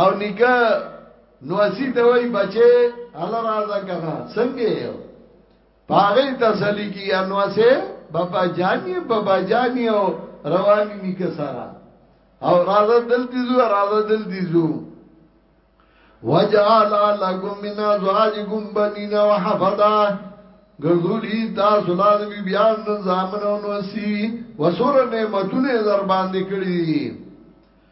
او نکا نو اسی ته وای بچي الله راځه کنه څنګه یو پاغه تسلی کی انو سه بابا جانی بابا جانی او رواني نکا سره او راځه دل تیزو راځه دل تیزو وجعل لكم من ازواجكم بنين وحفظا ګرځولي تاسو لا د بیان د زامنونو سي وسور نعمتونه در باندې کړی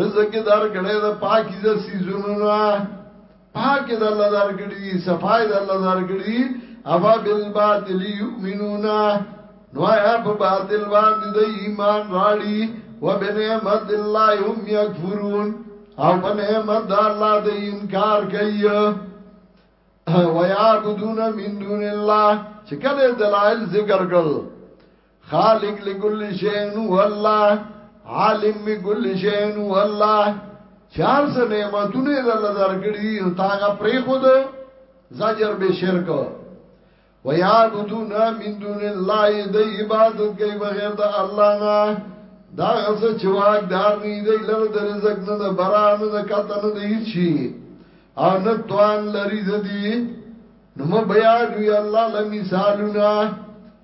رزق دار کړه دا پاکیزه سيزونو نه پاک د الله دار کړی صفای د الله دار کړی ابا بالباطل یؤمنون نو یا په باطل باندې د ایمان راړي وبنعمت الله هم یکفرون او په نعمت د الله د انکار کوي ويعبدون من دون الله چې کله دلایل ذکر کړل خالق لكل شيء هو الله عالم بكل شيء هو الله چار سه نعمتونه د الله درکړي او تاګه پرې خود زجر به شرک ويعبدون من دون الله د عبادت کوي بغیر د الله نه دا غزه چې واګ دار نه دی لره د رزق نه د بران د کته نه دی شي او نه توان لري د دې نو مو بیا دی الله لمثالونه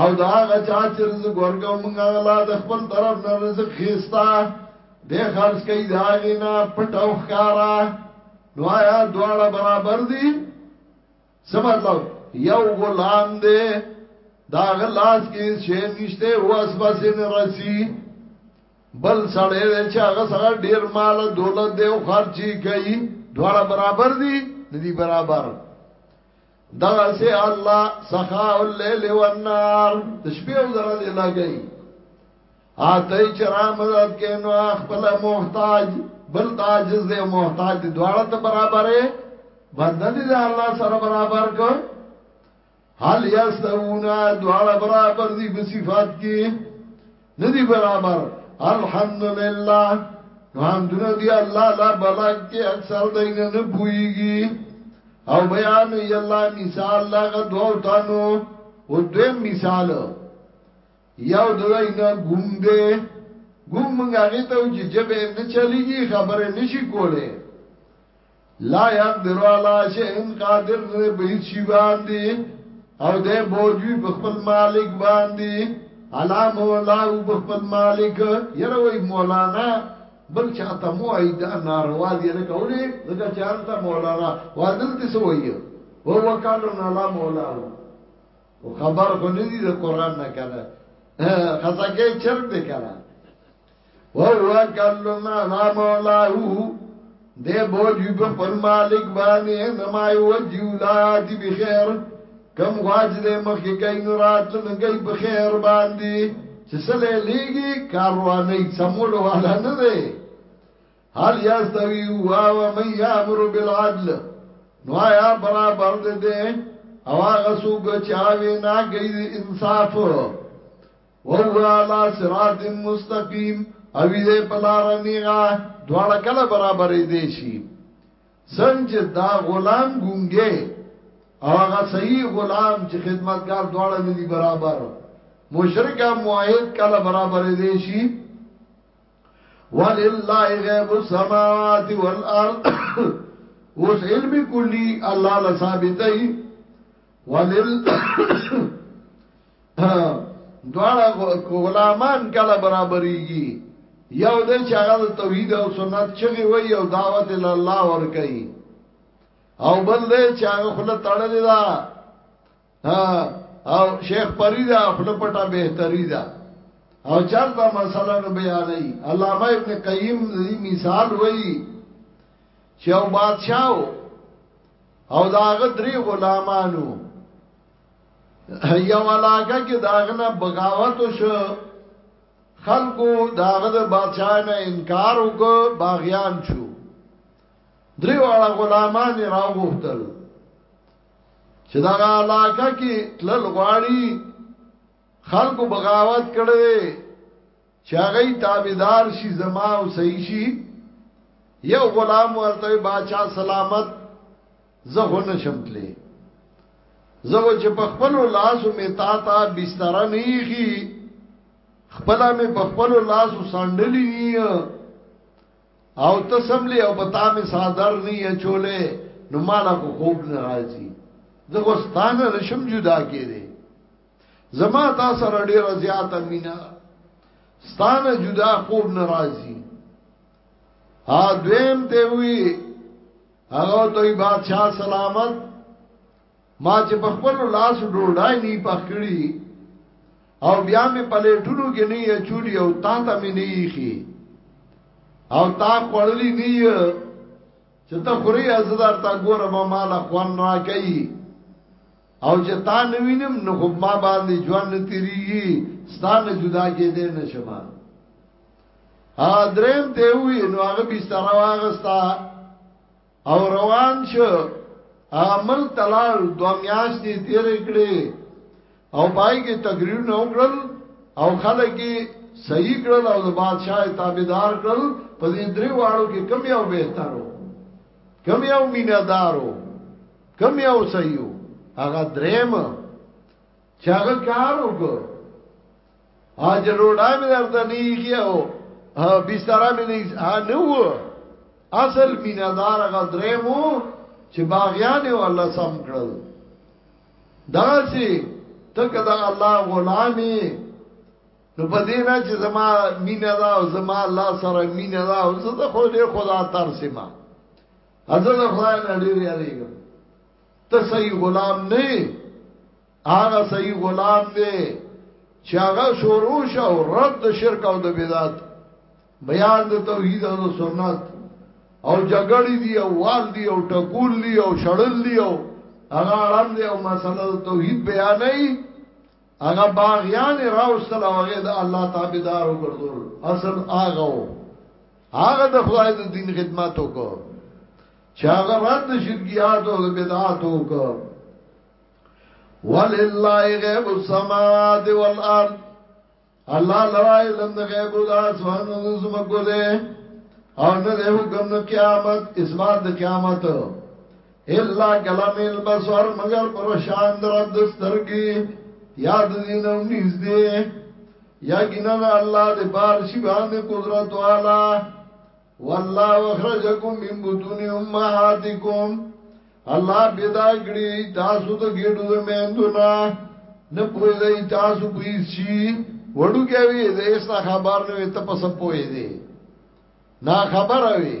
او دا هغه چا چې رزق ورکو موږ غلا د خپل طرف نه رزق خيستا دې خرج کوي دا غینا پټ او ښکارا نو آیا دواړه برابر دي څه مطلب یو غلام دی دا غلاس کې شی نشته او اسبس نه رسی بل سړی دی چې هغه سره ډیر مال دولت دی او خرچي کوي دواړه برابر دي ندي برابر دغه سي الله سخا الليل والنار د شپې او ورځې لګي اته چرا مدد کینو خپل محتاج بل تاجز دی محتاج دی دواړه ته برابرې بنده دې الله سره برابر کو حال یستونا دواړه برابر دي په صفات کې ندی برابر الحمدلله نو حمدونه دی الله لا بلک چې اکثر دین نه پويږي او بیان ی الله مثال لا غدو او تانو او دویم مثال یو دین ګوم دی ګوم مونږه غته چې جبه نه چلیږي خبره نشي کوله لا يقدر علی شيء قادر نه دی په هیڅ شي باندې او دی بوج وي په خپل مالک باندې علی مولا او په خپل مالک یره وای مولانا بل چاته مو ایدا ناروا دی لکه ولې لکه چانته مولانا وادل ته سوې او وکالو نه علی مولا او خبر خو نه دی د قران نه کنه خزګه چرګ دی کنه وهو کل على مولاه دې بوج وي په خپل مالک باندې نه ما وجه ولات بخير کم واج دې مخ کې کوي نو راتل نه کوي په خیر باندې چې سله لېږي کاروانې سمول والا نه دی هل یستوی هو او من یامر بالعدل نو آیا برابر دې او هغه څوک چې اوی نه کوي انصاف وهو علی صراط مستقیم او دې په لار نیغه دواړه کله برابرې دي شي څنګه چې دا غلام ګونګې او هغه صحیح غلام چې خدمتگار دواړه نه دي برابر مشرک موحد کله برابرې دي شي ولله غیب السماوات والارض اوس علم کلی الله لثابتای ولل دواړه غلامان کله برابرېږي یو د چاغه د توحید او سنت چغي وي او دعوت الله ور کوي او بل د چاغه خله تړلې ده او شیخ پریدا خپل پټه بهتري ده او چرته مثلا بیانې علامه ابن قیم دې مثال وایي چې او بادشاہو او داغه درې غلامانو یو علاقه کې داغه نه بغاوت شو خلکو داغه د بادشاہ نه انکار وکړ باغیان شو درې واړه غلامان راوغتل چې دا علاقه کې تلل غواړي خلکو بغاوت کړي چې هغه یې تابعدار شي زما او صحیح شي یو غلام ورته باچا سلامت زه خو نشم تلې زه و چې په خپل لاسو می تا تا بستر نه یخي خپل می په خپل لاسو ساندلې نه او تسملی او پتا می صادر نه چولې نو مالا کو خوب نه راځي زه خو ستانه نشم جدا کېږي زما تا سره ډیره زیاته مینا ستانه جدا خوب ناراضي ها دویم ته وی هغه دوی بادشاہ سلامت ما چې په خپل لاس ډوډای نه پخړی او بیا می پلیټونو کې نه یې چولی او تا ته می نه یخي او تا خړلی نه یې چې ته خوري ازدار تا ګوره ما مال خوان را کوي او چې تا نه وینم نو خو ما باندې ژوند نه تیریږي ستانه جدا کېدې نشم ها دریم ته وی نو هغه به سره واغستا او روان شو عمل تلال دو میاشتې تیر کړې او پای کې تقریر نه وکړل او خلک یې صحیح کړل او د بادشاہ تابعدار کړل په دې درې واړو کې کم یو بهترو کم یو مینادارو کم یو سیو هغه دریم چې هغه کار وکړ اج روډا مې درته نه کیو ها بستر مې نه نه و اصل مینادار هغه دریمو چې باغیان یې الله سم کړل دا چې تک دا الله غلامي نو په دې نه چې زما مینا دا او زما الله سره مینا دا او زه ته خو دې خدا ترسمه ازل خدای نه ډیر یریږم ته صحیح غلام نه هغه صحیح غلام دی چې هغه شروع شو رد شرک او د بدعت بیان د توحید او د سنت او جګړې دی او وال دی او ټکول دی او شړل دی او هغه اړم دی او مسله د توحید بیان نه هغه باغیان راوستل او هغه د الله تابعدار وګرځول اصل هغه هغه د خدای د دین خدمت وکړ چې هغه رد شرکیات او بدعات وکړ ولله غیب السماوات والارض الله لرا علم د غیب او د اسمان او زمکو ده او نه له حکم د قیامت اسمات د قیامت الا کلم البصر مگر پر شان در د سترګي یاد دین او نږدې یا ګنن الله دې پار شی باندې قدرت والا والله اخرجکم من بطون امهاتکم الله پیدا کړی تاسو د ګډو د مېندونه نه پوي دی تاسو پوي شي وډو کوي دې څه خبر نه وي ته په څه پوي دی نا خبر وي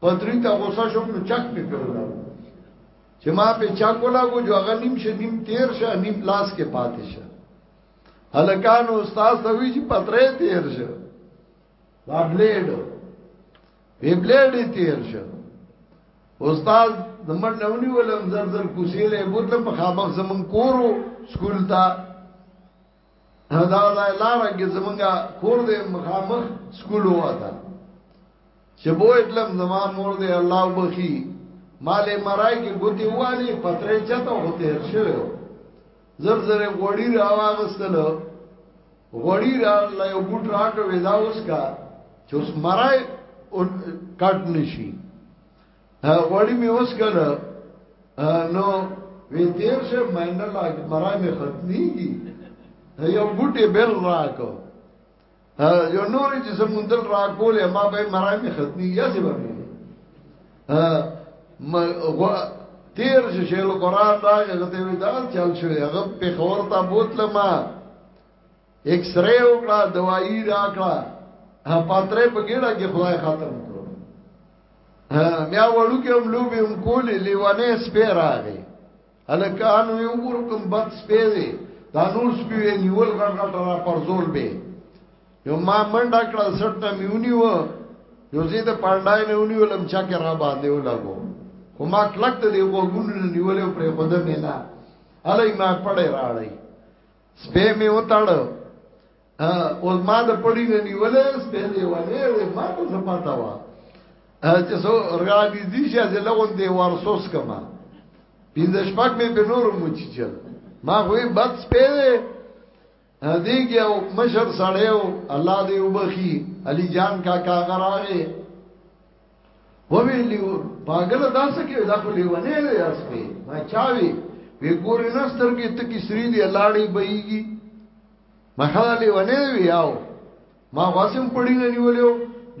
پدری ته غوسه شوم نو چک په پیولا چې ما په چا کولا کو جو هغه نیم شه نیم تیر شه نیم لاس کې پاتې شه هلکان استاد ته وی چې پترې تیر شه دا بلیډ وی بلیډ تیر شه استاد زمړ نونی ولم زر زر کوسیلې بوتل په خامخ زمون کورو سکول ته دا ځای لاره کې زمونږه کور دې مخامخ سکول واته چې بو اتلم زما مور دې الله وبخي مالې مرای کې ګوتې والی پترې چاته هوته شوی زر زر غوړی راواغستل غوړی را لا یو بوټ راکړ ودا اوس کا چې اوس مرای کټ نشي غوړی می اوس کنه نو وی تیر شه مینه لا مرای می ختمی کی یو ګټه بل راکو یو نور چې سمندل راکول ما به مرای می ختمی یا سی به تیر شه شیل قران دا غته وی دا چل شو هغه په خور تا بوتل ما ایکس رے وکړه دوايي راکړه پاتره په ګډه کې خدای خاطر وکړو میا وړو کې هم لوبي هم کولې لیوانه سپې راغې الکان وی وګورو کوم بد سپې دی دا نور سپې نیول غړ غړ را پرزول به یو ما منډه کړه سټ نه میونی و یو زی د پاندای نه ونی ولم چا کې را باندې ولګو خو ما کلک ته دی وګونو نیولې پرې خود مې نه علي ما پړې راړې سپه می وتاړ او ما د پړی نه نیولې سپه دی ولې ما ته څه پتا و چې سو راګی دي چې از لغون دی ورسوس کما پینځه شپږ می په نور مو چی چل ما خو بد سپه دی دیږي او مشر سړیو الله دې وبخي علي جان کا کا غراغه ووی لیو پاګل داسه کې دا خو لیونه دی اسپه ما چاوي وی ګورې نستر کې تکي سری دی لاړې بېږي ما خاله لیونه وی آو ما واسم پړی نه نیولیو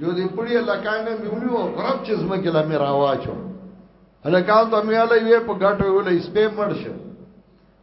جو دې پړی الله کاینه میونیو غرب چې زما کې لا مې راواچو هلکان ته مې علي وی په ګټو ولې سپې مرشه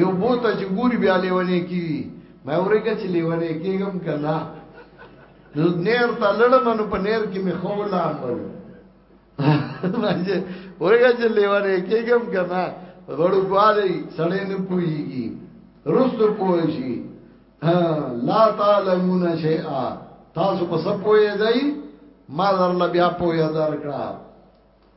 یو بوته چې ګوري بیا لیونه کیږي ما ورګه چې لیونه کیږم کنا نو نیر ته لړم نو په نیر کې می خو لا امر ما چې ورګه چې لیونه کیږم کنا غړو کوالي سړې نه پويږي رستو پوي شي لا تعلمون شیئا تاسو په سپوې ځای ما درل بیا پوهه درکړه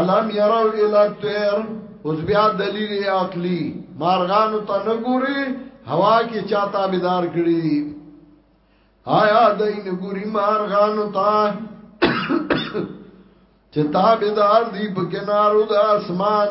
الم يروا الى الطير اوس بیا دلیل عقلی مارغانو ته نه ګوري هوا کې چا تابعدار کړی آیا دای نه ګوري مارغانو ته چې تابعدار دی په کنارو د اسمان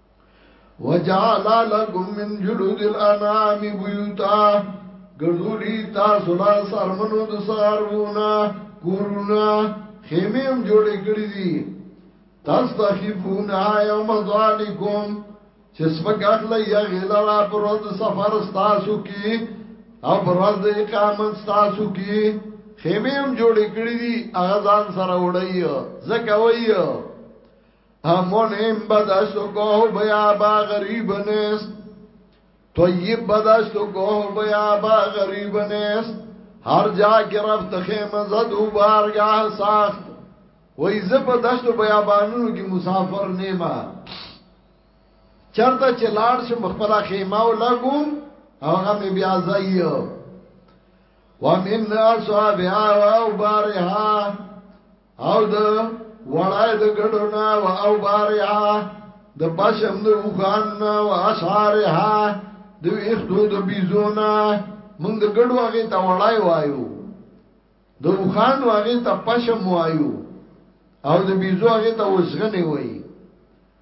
وجعل لكم من جلود الانعام بيوتا ګرځولي تاسو لا سرمنو د سارونه کورونه خیمیم جوړې کړې دي تستخفون یوم ذالکم چې سپک اخلي یا غلرا پر ورځ سفر تاسو کې او پر ورځ د اقامت تاسو کې خیمیم جوړې کړې دي هغه ځان سره وړي زکه وایي امون ام بدست و گوه بیا با غریب نیست طیب بدست و گوه بیا با غریب نیست هر جا که رفت خیمه زد و بارگاه ساخت وی زب دست و بیابانونو کی مسافر نیما چرته چلار شم خپل خیمه و لگوم هغه می بیا زیو ومن اصحابها و بارها او د وړای د ګډو نه او او بارها د پشم د وخان نه او اشعارها د ویختو د بیزونه موږ د ګډو هغه ته وړای وایو د وخان هغه ته پشم وایو او د بیزو هغه ته وسغنی وایي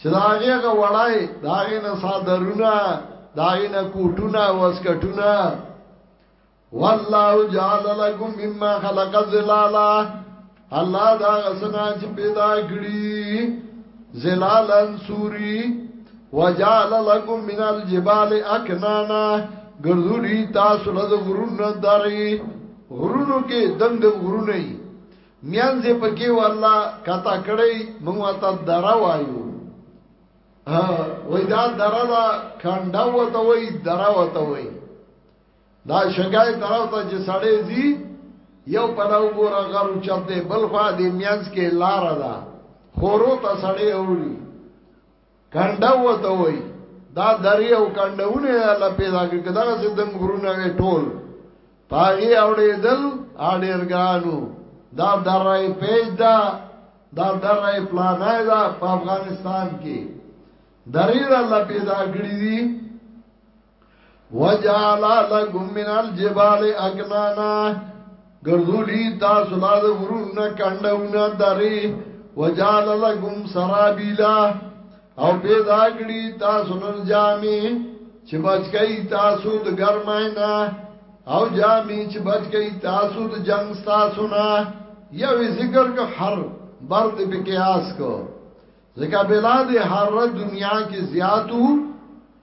چې دا هغه وړای دا هغه نه صادرونه دا هغه نه کوټونه واسکټونه والله جعل لكم مما خلق ظلالا الله دا غسنا چې پیدا کړی ظلالا سوري وجعل لكم من الجبال اكنانا ګرځوري تاسو له غرونو دري غرونو کې دنګ غرونه ميانځ یې پکې والله کاته کړی موږ ته درا وایو ها وای دا درا دا کاندا وته وای درا وته وای دا شګای درا ته چې سړې زی یو پلاو ګور غرو چته بل خوا دې ميانځ کې لار ده خورو ته سړې اوري کنده وته وای دا درې او کندهونه الله پیدا کړ کدا سه دم غرونه وی ټول پاغي اوړې دل اړیر ګرانو دا درې پیج دا دا درې پلانای دا په افغانستان کې درې الله پیدا کړی دي وجعل لكم من الجبال اكنانا ګرځولي تاسو لا د غرونه کندونه دري وجعل لكم سرابيلا او پیدا کړی تاسو نن جامي چې بچی تاسو د ګرمای نه او جامي چې بچی تاسو د جنگ تاسو نه یو ذکر کو هر برد په قیاس کو ځکه بلاد هر دنیا کې زیاتو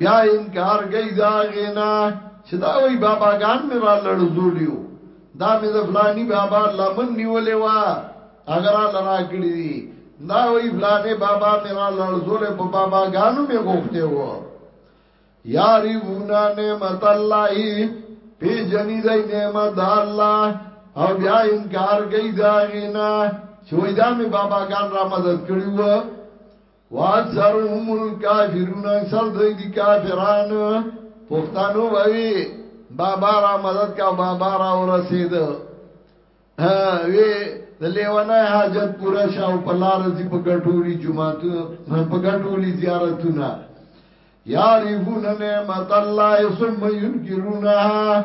بیا انکار گئی دا غینا چې دا وی بابا ګان می را لړزولیو دا می د فلانی بابا لمن نیولې وا اگر لرا کړی دی دا وی فلانی بابا می را لړزولې په بابا ګانو می غوښته و یاری ونا نعمت الله پی جنی دی نعمت الله او بیا انکار گئی دا غینا چې وی دا می بابا ګان را مدد کړی و واکثرهم الکافرون اکثر دوی دی کافران پښتنو بوي بابا را مدد کا بابا را ورسید وی د لیوانه حاجت پورا شاو په لار زی په ګټوري جمعات په ګټوري زیارتونه یعرفون نعمت الله ثم ينكرونها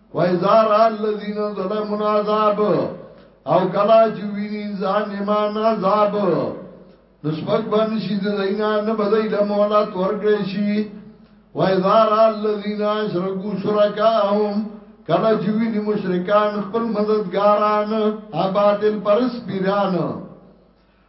وَإِذَا رَأَى الَّذِينَ ظَلَمُوا الْعَذَابَ او کلا چې ویني ځان ایمان عذاب نو سپک باندې شي د دینا نه بدای د مولا تور کړی شي وَإِذَا رَأَى الَّذِينَ أَشْرَكُوا شُرَكَاءَهُمْ کلا چې ویني مشرکان خپل مددګاران اباطل پرس پیران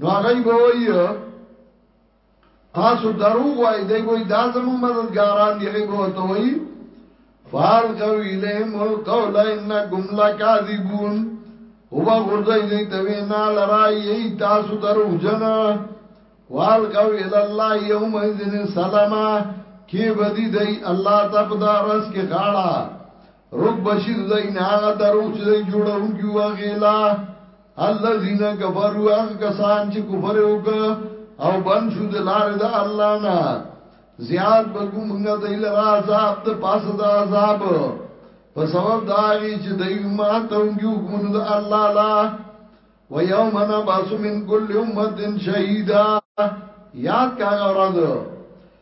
نو هغه به وایي تاسو دروغ وایي دی وایي دا زموږ مددګاران دی هغه به ته وایي فال قوی له ملک ولا انکم لکاذبون هو غرزی دی ته وینا لرای تاسو دروغ جن وال قوی ال الله یوم اذن سلاما کی بدی دی الله تبارک کی غاړه رک بشیر زئی نه هغه دروغ چې زئی جوړون کی واغیلا الذين كفروا هغه کسان چې کفر وکړ او بن شو د لار د الله نه زیاد بګو موږ د ایل را عذاب د پاس د عذاب په سبب دا غي چې دای ما ته وګو کوم د الله لا و یوم نبعث من کل امه شهیدا یاد کا غرض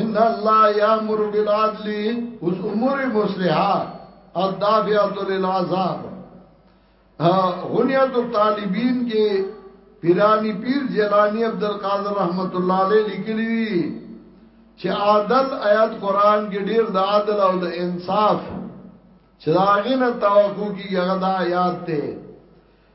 ان الله یامر بالعدل اوس امور مصلحه الدافعه للعذاب غنیت الطالبین کې پیرانی پیر جیلانی عبدالقادر رحمت الله علیه لیکلی دی چې عادل آیات قران کې ډیر د عادل او د انصاف چې دا غینه توقع کیږي هغه د آیات ته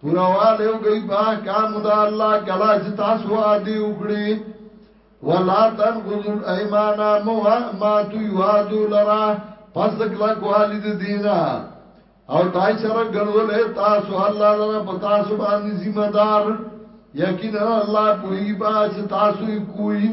پورواله وګي په احکام د الله کلا چې تاسو عادي وکړي ولا تنقض الايمان ما تو يعاد لرا پس کلا کوالی د دینا او تای سره ګرځولې تاسو الله لرا په تاسو باندې ذمہ دار یقینا الله پوری با چې تاسو کوی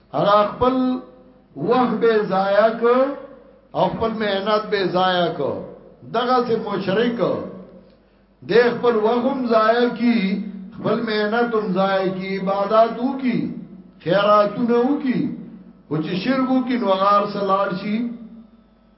هغه خپل وخت به ضایع کو او خپل مهنت به ضایع کو دغه سي مشرک د خپل وغم ضایع کی خپل مهنت هم ضایع کی عبادت وو کی خیراتونه وو کی او چې شرکو کی نو غار سلار شي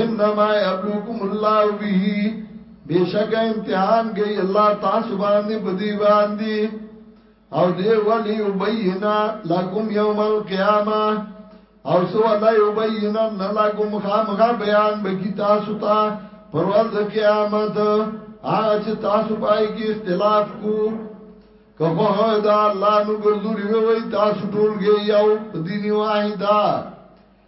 انما یبلوکم الله به بشک امتحان گئی الله تاسو باندې په دی باندې او دی ولی یبینا لکم یوم القیامه او سو الله یبینا لکم خامغه بیان بکی تاسو ته پر ورځ قیامت هغه چې تاسو پای کې اختلاف کو که خو دا الله نو ګرځوري وي تاسو ټول گئی یو دیني واحده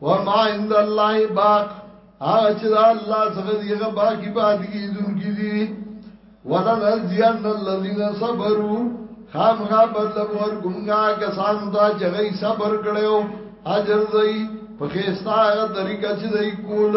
وما عند الله باق هغه چې دا الله څخه دی هغه باقی پاتې کیدونکي دي ولن ازيان الذين صبروا خامغا بدل ور ګونګا کسان دا چې غي صبر کړو اجر دی په خيستا هغه طریقه چې دی کول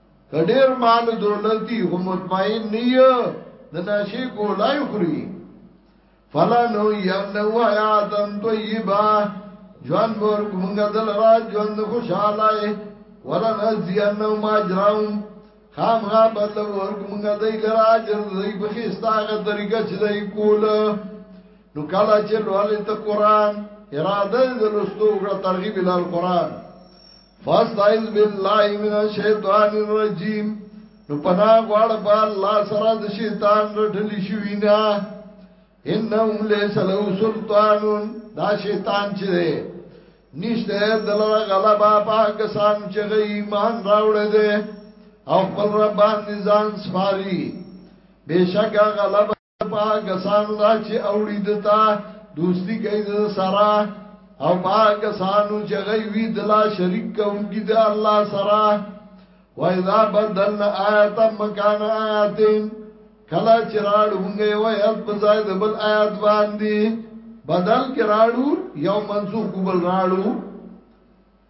که ډیر مال دولت دی خو مطمئن نیه د ناشې ګولای خوري فلا نو یا نو حیاتن طیبه جوان بور کومګه دل را جوان خوشاله ولا نزیان نو ماجراهم خامغه بدل ور کومګه دای لرا اجر دای په خيستاغه طریقه چې دای کول نو کله چې لوالې ته قران اراده د لستو غره ترغیب ال قران فاستعذ بالله من الشیطان الرجیم نو پناه غواړ با الله سره د شیطان رټلی شوی نه انهم ليس له سلطان دا شیطان چې دی نشته دلته غلبا پاکستان چې ایمان راوړ دی او خپل رب باندې ځان سپاري بشکا غلبا پا کسانو دا چې اوړي دتا دوستی کوي د سرا او پا کسانو چې غي وی دلا شریک کوونکی د الله سرا و اذا بدلنا آیات مکان آیاتین کلا چراړ مونږه یو آیات په ځای د بل آیات باندې بدل کراړو یو منسوخ بل راړو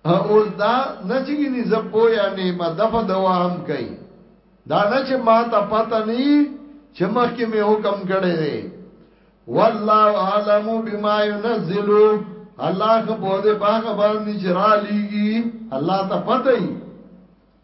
اوس دا نه چې ګني زه پویا نیمه دفع دوام کوي دا نه چې ما ته پته نه چې مخکې مې حکم کړی دی والله عالم بما ينزل الله خو په دې باغ باندې چې را لېږي الله ته پته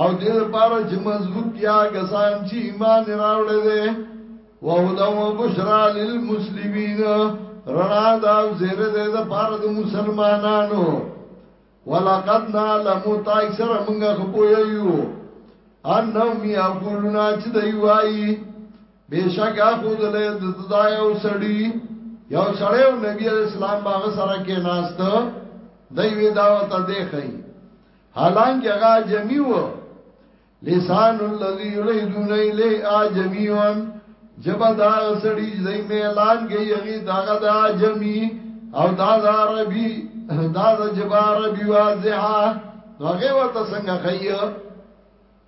او دې لپاره چې مضبوط یا کسان چې ایمان راوړل دي وهدى وبشرى للمسلمين رنا دا زیر دې د پاره د مسلمانانو ولقد نعلم تاکسر موږ خپو یو انهم یقولون چې دی وایي بشک اخو دلې د خدای او سړی یو سړی او نبی اسلام باغ سره کې ناست دی وی دعوت دی خی حالانکه هغه جمی و لسان الذي يلحدون اليه اجميعا جبا دا سړی زې مې اعلان کوي هغه داغه دا جمی او دا دا عربي دا دا جبا عربي واضحه هغه ورته څنګه خي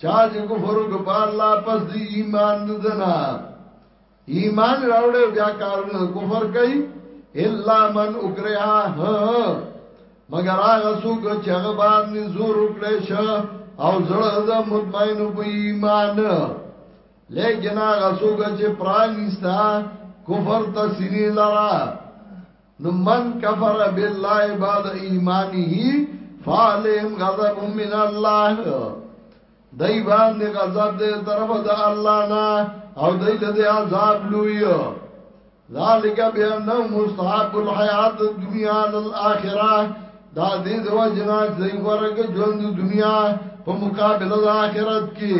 چا چې کفر وکړ په الله پس دی ایمان ددنا ایمان راوړې بیا کارونه کفر کوي الا من اکرها مگر هغه څوک چې هغه باندې زور وکړي شه او زړه د مطمئن په ایمان لیکن هغه څوک چې پرانیستا کفر تسنی لرا نو من کفر بالله بعد ایمانه فعلیم غضب من الله دای باندې غضب دې طرف د الله نه او دای له دې عذاب لوی ذالک بانه مستحب الحیات الدنیا للآخرہ دا دې د وجنا چې ورګه ژوند دنیا په مقابله د آخرت کې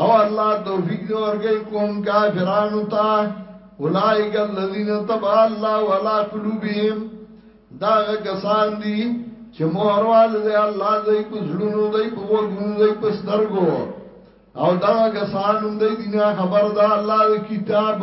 او الله توفیق دی ورګی قوم کافرانو ته اولائک الذین طبع الله ولا قلوبهم دا کسان دي چې موروال دی الله دای په زړونو دای په وګونو دای په سترګو او دا کسان هم دی دنیا خبر دا الله کتاب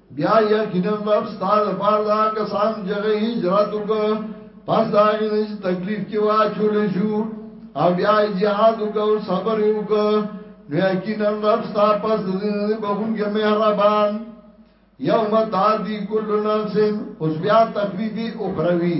بیا یقینا رب ستاسو لپاره دا کسان چې هجرت وکړ پس دا غي چې تکلیف کې واچول شو او بیا جهاد وکړ صبر وکړ نو یقینا رب ستاسو پس دې بهون کې مهربان یوم تعدی کل نفس اوس بیا تخفیف اخروی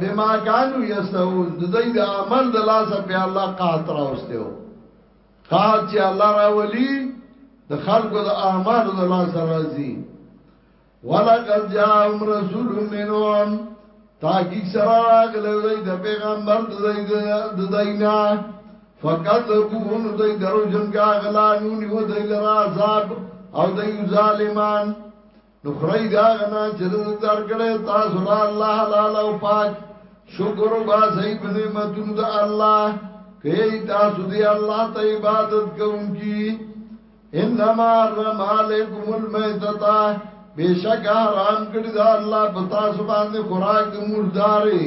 بما كانوا يستهون د دې د عمل د لاسه په الله قات راوستیو قات چې الله راولي د خلکو د اعمال د لاسه راځي ولقد جاءهم رسول منهم تاکي سره راغله د پیغمبر د دې د دینه فقط کوون د درو جنګا غلانو نیو د لرا عذاب او د ظالمان نو خړای دا غنا چې دار کړه تاسو را الله حلال او پاک شکر با سي په نعمتونو د الله کوي تاسو دی الله ته عبادت کوونکی انما حرم علیکم المیتتا بیشک حرام کړی دا الله پتا سبحانه خوراک د مردارې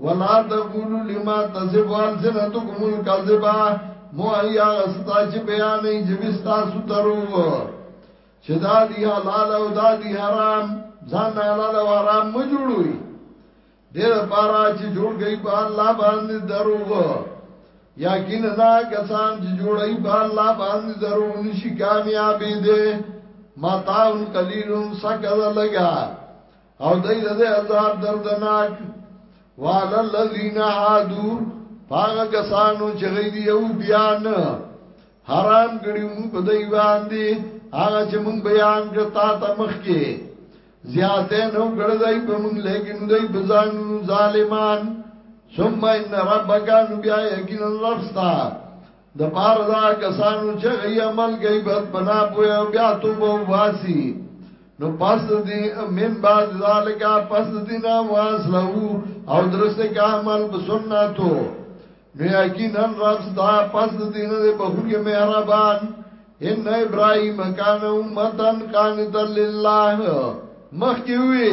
ولا تقولوا لما تزب السنتكم الكذب مو ایا غستا چې بیان یې جبستا سترو چې دا دی حلال او دا دی حرام ځان حلال او حرام مو جوړوي دیر پارا چې جوړ گئی په الله باندې دروغ یقین دا کسان چې جوړي په الله باندې دروغ نشي کامیابې دي متاون قلیلون سکل لگا او دای دې عذاب دردناک وعلى الذين هادو پاگا کسانو چې غي دي یو دیان حرام کړي مون په دای باندې هغه چې مون بیان کړ تا ته مخ کې زیاته نو ګړځای په مون لیکن دای بزان ظالمان ثم ان ربک ان بیا یقینا رفستا د پاره دا کسانو چې غي عمل کوي بد بنا پوي او بیا توبه واسي نو پس دی من بعد ذالک پس دی نا واس لو او درست کا عمل بسنتو نو یقینا رب ستا پس دی نه بخون کې مهربان ان ابراهیم کان امتن قانتا لله مخکې وی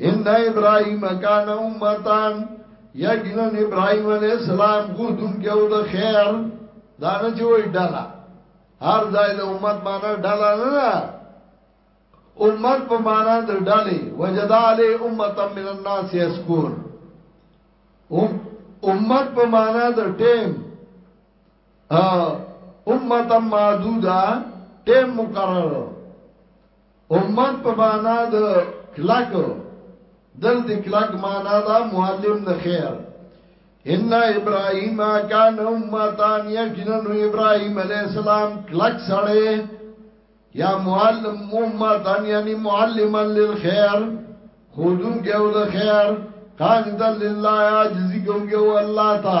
ان ابراهيم کان امتان یقینا ابراهيم عليه السلام ګوتون کې او د خیر دا نه چې وای ډالا هر ځای د امت معنا ډالا نه نه امت په معنا د ډالې وجدا علی امه من الناس یسکون امت په معنا د ټیم امه معدوده ټیم مقرره امت په معنا د کلک دلته کلک معنا دا معلم د خیر ان ابراهیم کان امتان یقینا ابراهیم علیہ السلام کلک سره یا معلم امتان یعنی معلما للخير خودون گیو د خیر قانتا لله عاجزی گو گیو الله تا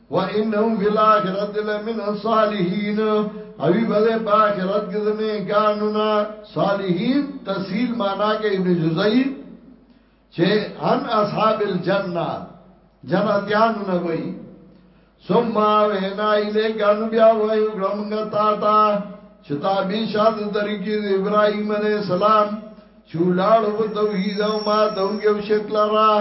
وانهم فی الاخرۃ لمن الصالحین او وی بده په اخرت کې دنه قانونا صالحین تسهیل معنا کې ابن جزئی چې ان اصحاب الجنه جنتیان نه وای ثم وینا الیک ان بیا وای ګرمنګ تا تا چې تا به شاد درګي ابراهیم علیہ السلام چولاړو په توحید او ما دوګیو شرک لرا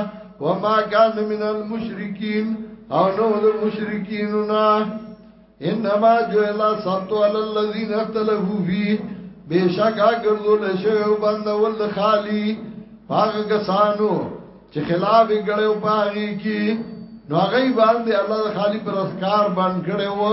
وما کان من المشرکین او نو د مشرکین نه انما جعل سبت علی الذین اختلفوا فی بشکا ګرځول شی او بندول خالی هغه کسانو چې خلاف ګړې او پاغي کی نو هغه باندې الله خالی پر اسکار باندې کړو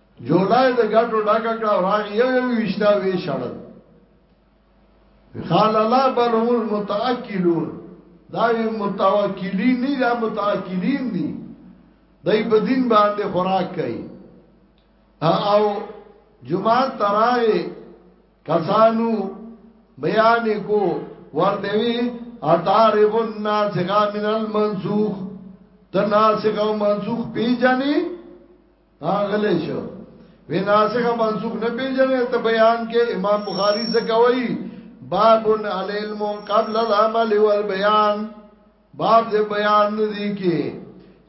جولای د ګټو ډکه کړه او راغی یو یو وشتا وی شړل قال لا بل هم المتاکلون دا متوکلین نه دا متاکلین دي دای په دین باندې خوراک کوي او جمعه تراغه کسانو بیان کو ورته وی اتعرف الناس من المنسوخ تناسخ او منسوخ پیجنی غلې شو وی ناسخ منسوخ نه پیژنې ته بیان کې امام بخاری څه کوي باب العلم قبل العمل والبيان باب دې بیان دي کې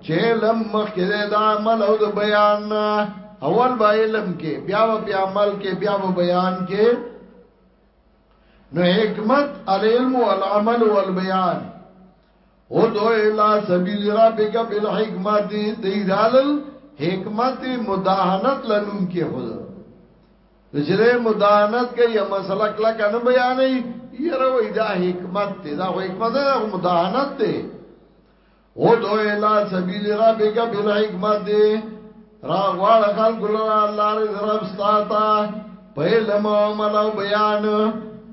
چې لم مخکې د عمل او د بیان اول با علم کې بیا بیا عمل کې بیا بیان کې نو حکمت العلم والعمل والبيان ادعو الى سبیل ربک بالحکمت دیرالل حکمت مداهنت لنوم کې خود نشره مداهنت کې یا مسله کلا کنه بیانې یره وې دا حکمت ته دا حکمت دا مداهنت ته ادعو الى سبیل ربک بالحکمت را غواړ خلق لرا الله رز رب ستاتا په علم او عمل او بیان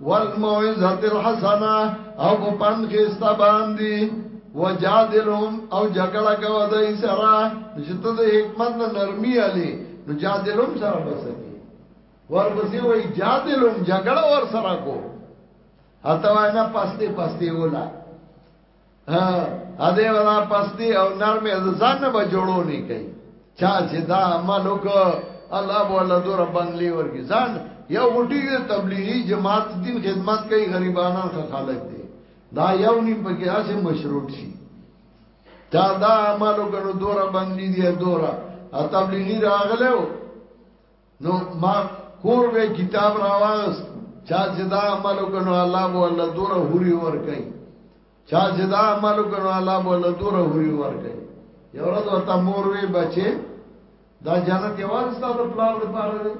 والموعظه الحسنه او په پن کې ستا باندې وجادلهم او جګړه کوي دای سره چې ته د حکمت نه نرمي علي نو جادلهم سره بسکی ورپسې وای جادلهم جګړه ور سره کو اته وای نه پسته پسته ولا ها دې ولا پستی او نرم ځان به جوړو نه کوي چا چې دا عمل وکړ الله بوله دور بنگلي ورګي ځان یو غټي تبلیغي جماعت دین خدمت کوي غریبانو ته خلک دي دا یو نیم په کې اسه مشروط شي چا دا عمل وکړو دور بنگلي دی دورا تبلیغي راغلو نو ما کور به کتاب راواز چا چې دا عمل وکړو الله بو الله دوره حوري ور کوي چا چې دا عمل وکړو الله بو الله دوره حوري ور کوي یو ورځ ورته مور وی بچي دا جنت یوازې ستاسو پلان لپاره دی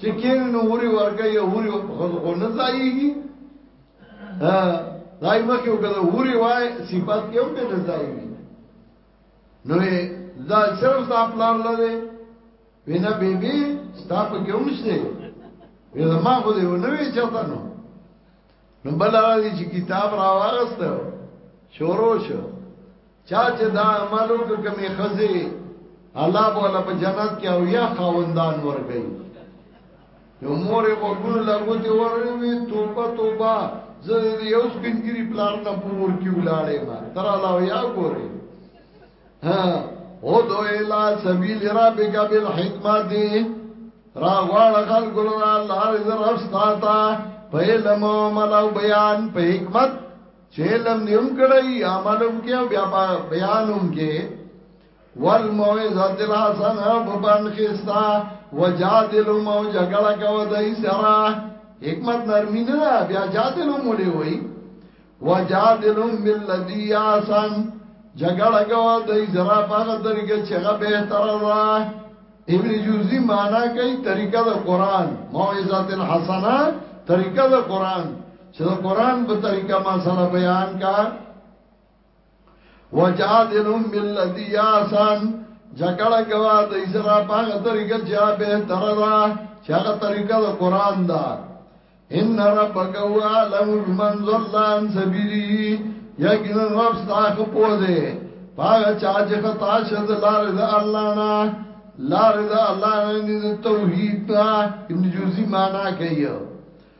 چې کین نو حوري ور کوي حوري خو نه ځایږي ها دای مخ یو کده حوري وای صفات یو به نه ځایږي نو دا شرم ستا پلار لده وینا بی بی ستا پا کیونشته وینا ما خو دیو نوی چاہتا نو نو بل را دی چی کتاب را واغسته شورو شو چا چې دا عملو که کمی خزی الله بولا په جنت کې او یا خاوندان ورګي نو مور یې وګونو لګوتې وروي توبه توبه زه دې یو سپینګری پلار ته پور کې ولاړې ما تر الله یا ګوري ها او دو الا سبیل ربک بالحکمت را غواړ خلق لرا لار زر استاتا په علم او ملو بیان په حکمت چې علم دې هم کړی عملوم کې او بیا بیانوم کې والموعظه الحسنه په باندې خستا وجادلو مو جګړه کو دای سره حکمت نرمی نه بیا جادلو مولې وای وجادلو بالذي احسن جګړه کو دای سره په طریقه چې هغه به تر را ابن جوزی معنا کوي طریقه د قران موعظه الحسنه طریقه د قران چې د قران په طریقه ما سره بیان کا وجادلهم بالذي احسن جګړه کوا د سره په هغه طریقه چې به تر دا چې هغه طریقه د قران دا ان ربک هو علم بمن ضل عن سبيله یقینا رب ستاخ پوزه پاغه چا چې خطا شد لار د الله نه لار د الله نه د توحید نه ان جزئی معنا کوي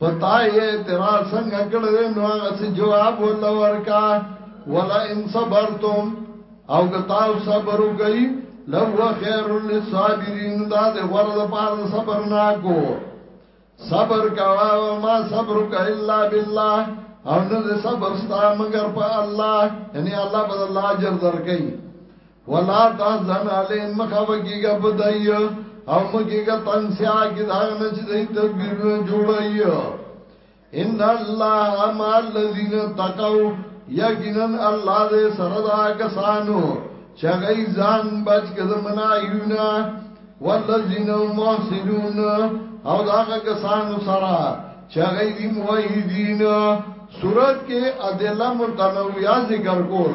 پتا یې اعتراض څنګه کړل نو هغه څه جواب ولا ورکا ولا ان صبرتم او که تاسو صبر وکئ لو خیر للصابرین دا د غره د پاره د صبر نه کو صبر کوا او ما صبر ک الا بالله او نه صبر ستا مگر په الله یعنی الله بدل الله اجر درکې ولا تحزن عليهم مخاوګيګه بدای او مګيګه تنسیا کی دا نه چې دې تدبیر نه جوړای ان الله ما الذين تقوا یقینا الله دې سره دا کسانو چې غي ځان بچ کړه منا یونا والذین محسنون او دا کسانو سره چې غي دې موحدین صورت کې ادله متنوعه ذکر کول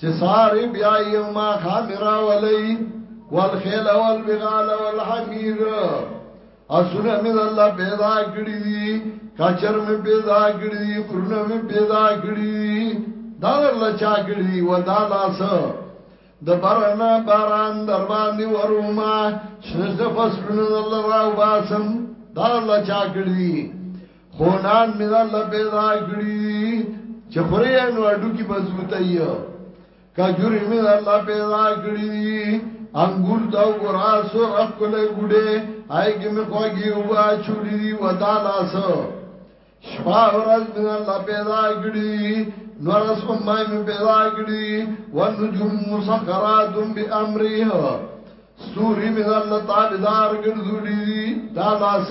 چې ساری بیا یو ما خامرا ولي والخيل والبغال والحمير اسونه مې الله پیدا کړی دي کچر مې پیدا کړی دي خرونه مې پیدا کړی دي دا الله چا کړی دي ودا لاس د برنا باران در باندې وروما شنه فصلونه الله راو باسم دا الله چا کړی دي خو نان مې دا لپیدا کړی چې خوري نو اډو کې مضبوطه یې کجوري مې دا لپیدا کړی انګور دا ګورا سور خپل ګډه آی کې مې خواږي وبا چولې دی ودا لاس شپا ورځ مې الله پیدا کړی نور اس امه مې پیدا کړی ونجوم مسخرات بامره سوري مې الله تعالی دار ګرځولې دا لاس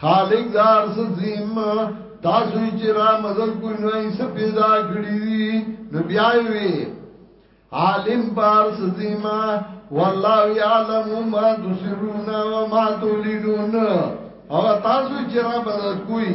خالق دار سزیم تاسو چې را مزل کوی نو یې څه پیدا کړی دي نو بیا وی عالم بار سزیم والله یعلم ما تسرون و ما تولدون او تاسو چې را مزل کوی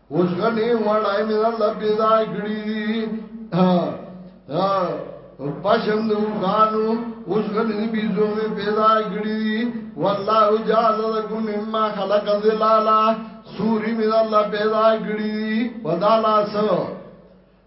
اوس غني وړای مې الله پیدا کړی دي ها ها پښند وخانو اوس غني دې بيزو مې پیدا کړی دي والله جعل لكم مما خلق ظلالا سوري مې الله پیدا کړی دي ودالا سو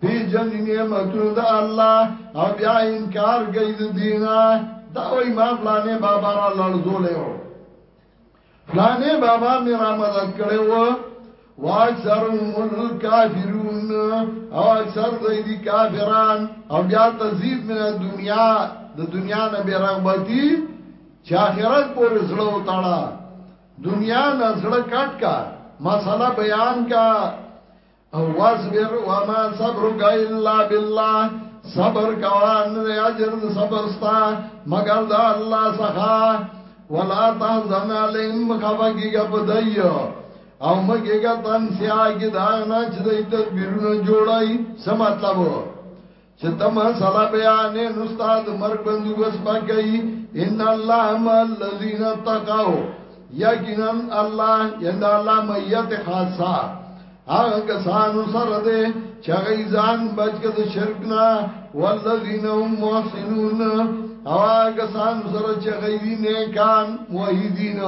پی جنی نعمتونو دا الله او بیا انکار گئی دا دینا دا وی ما فلانے بابا را لرزو لے ہو فلانے بابا میرا مدد کرے ہو واکثر مل کافرون او اکثر زیدی کافران او بیا تزید من دنیا دا دنیا نبی رغبتی چه آخرت پور زلو تڑا دنیا نزل کٹ کا مسئلہ بیان کا او واصبر وما صبرك الا بالله صبر کوان دې اجر دې صبر ستا مگر دا الله سخا ولا تحزن عليهم خفقي غبدايو او مګه غتن سیا کې دا نه چې دې تدبیرونه جوړای سم مطلب چې تم سلا بیان نو استاد مرګ بندو بس پکې ان الله ما الذين تقوا یقینا الله یند الله میت خاصه هغه کسانو سره دې چې غي ځان بچ کړ شرک نه والذین هم محسنون او هغه کسانو سره چې غي دي نیکان موحدین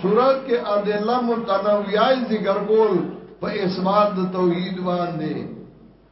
صورت کې ادله متنوعه ذکر کول په اسمات د توحید باندې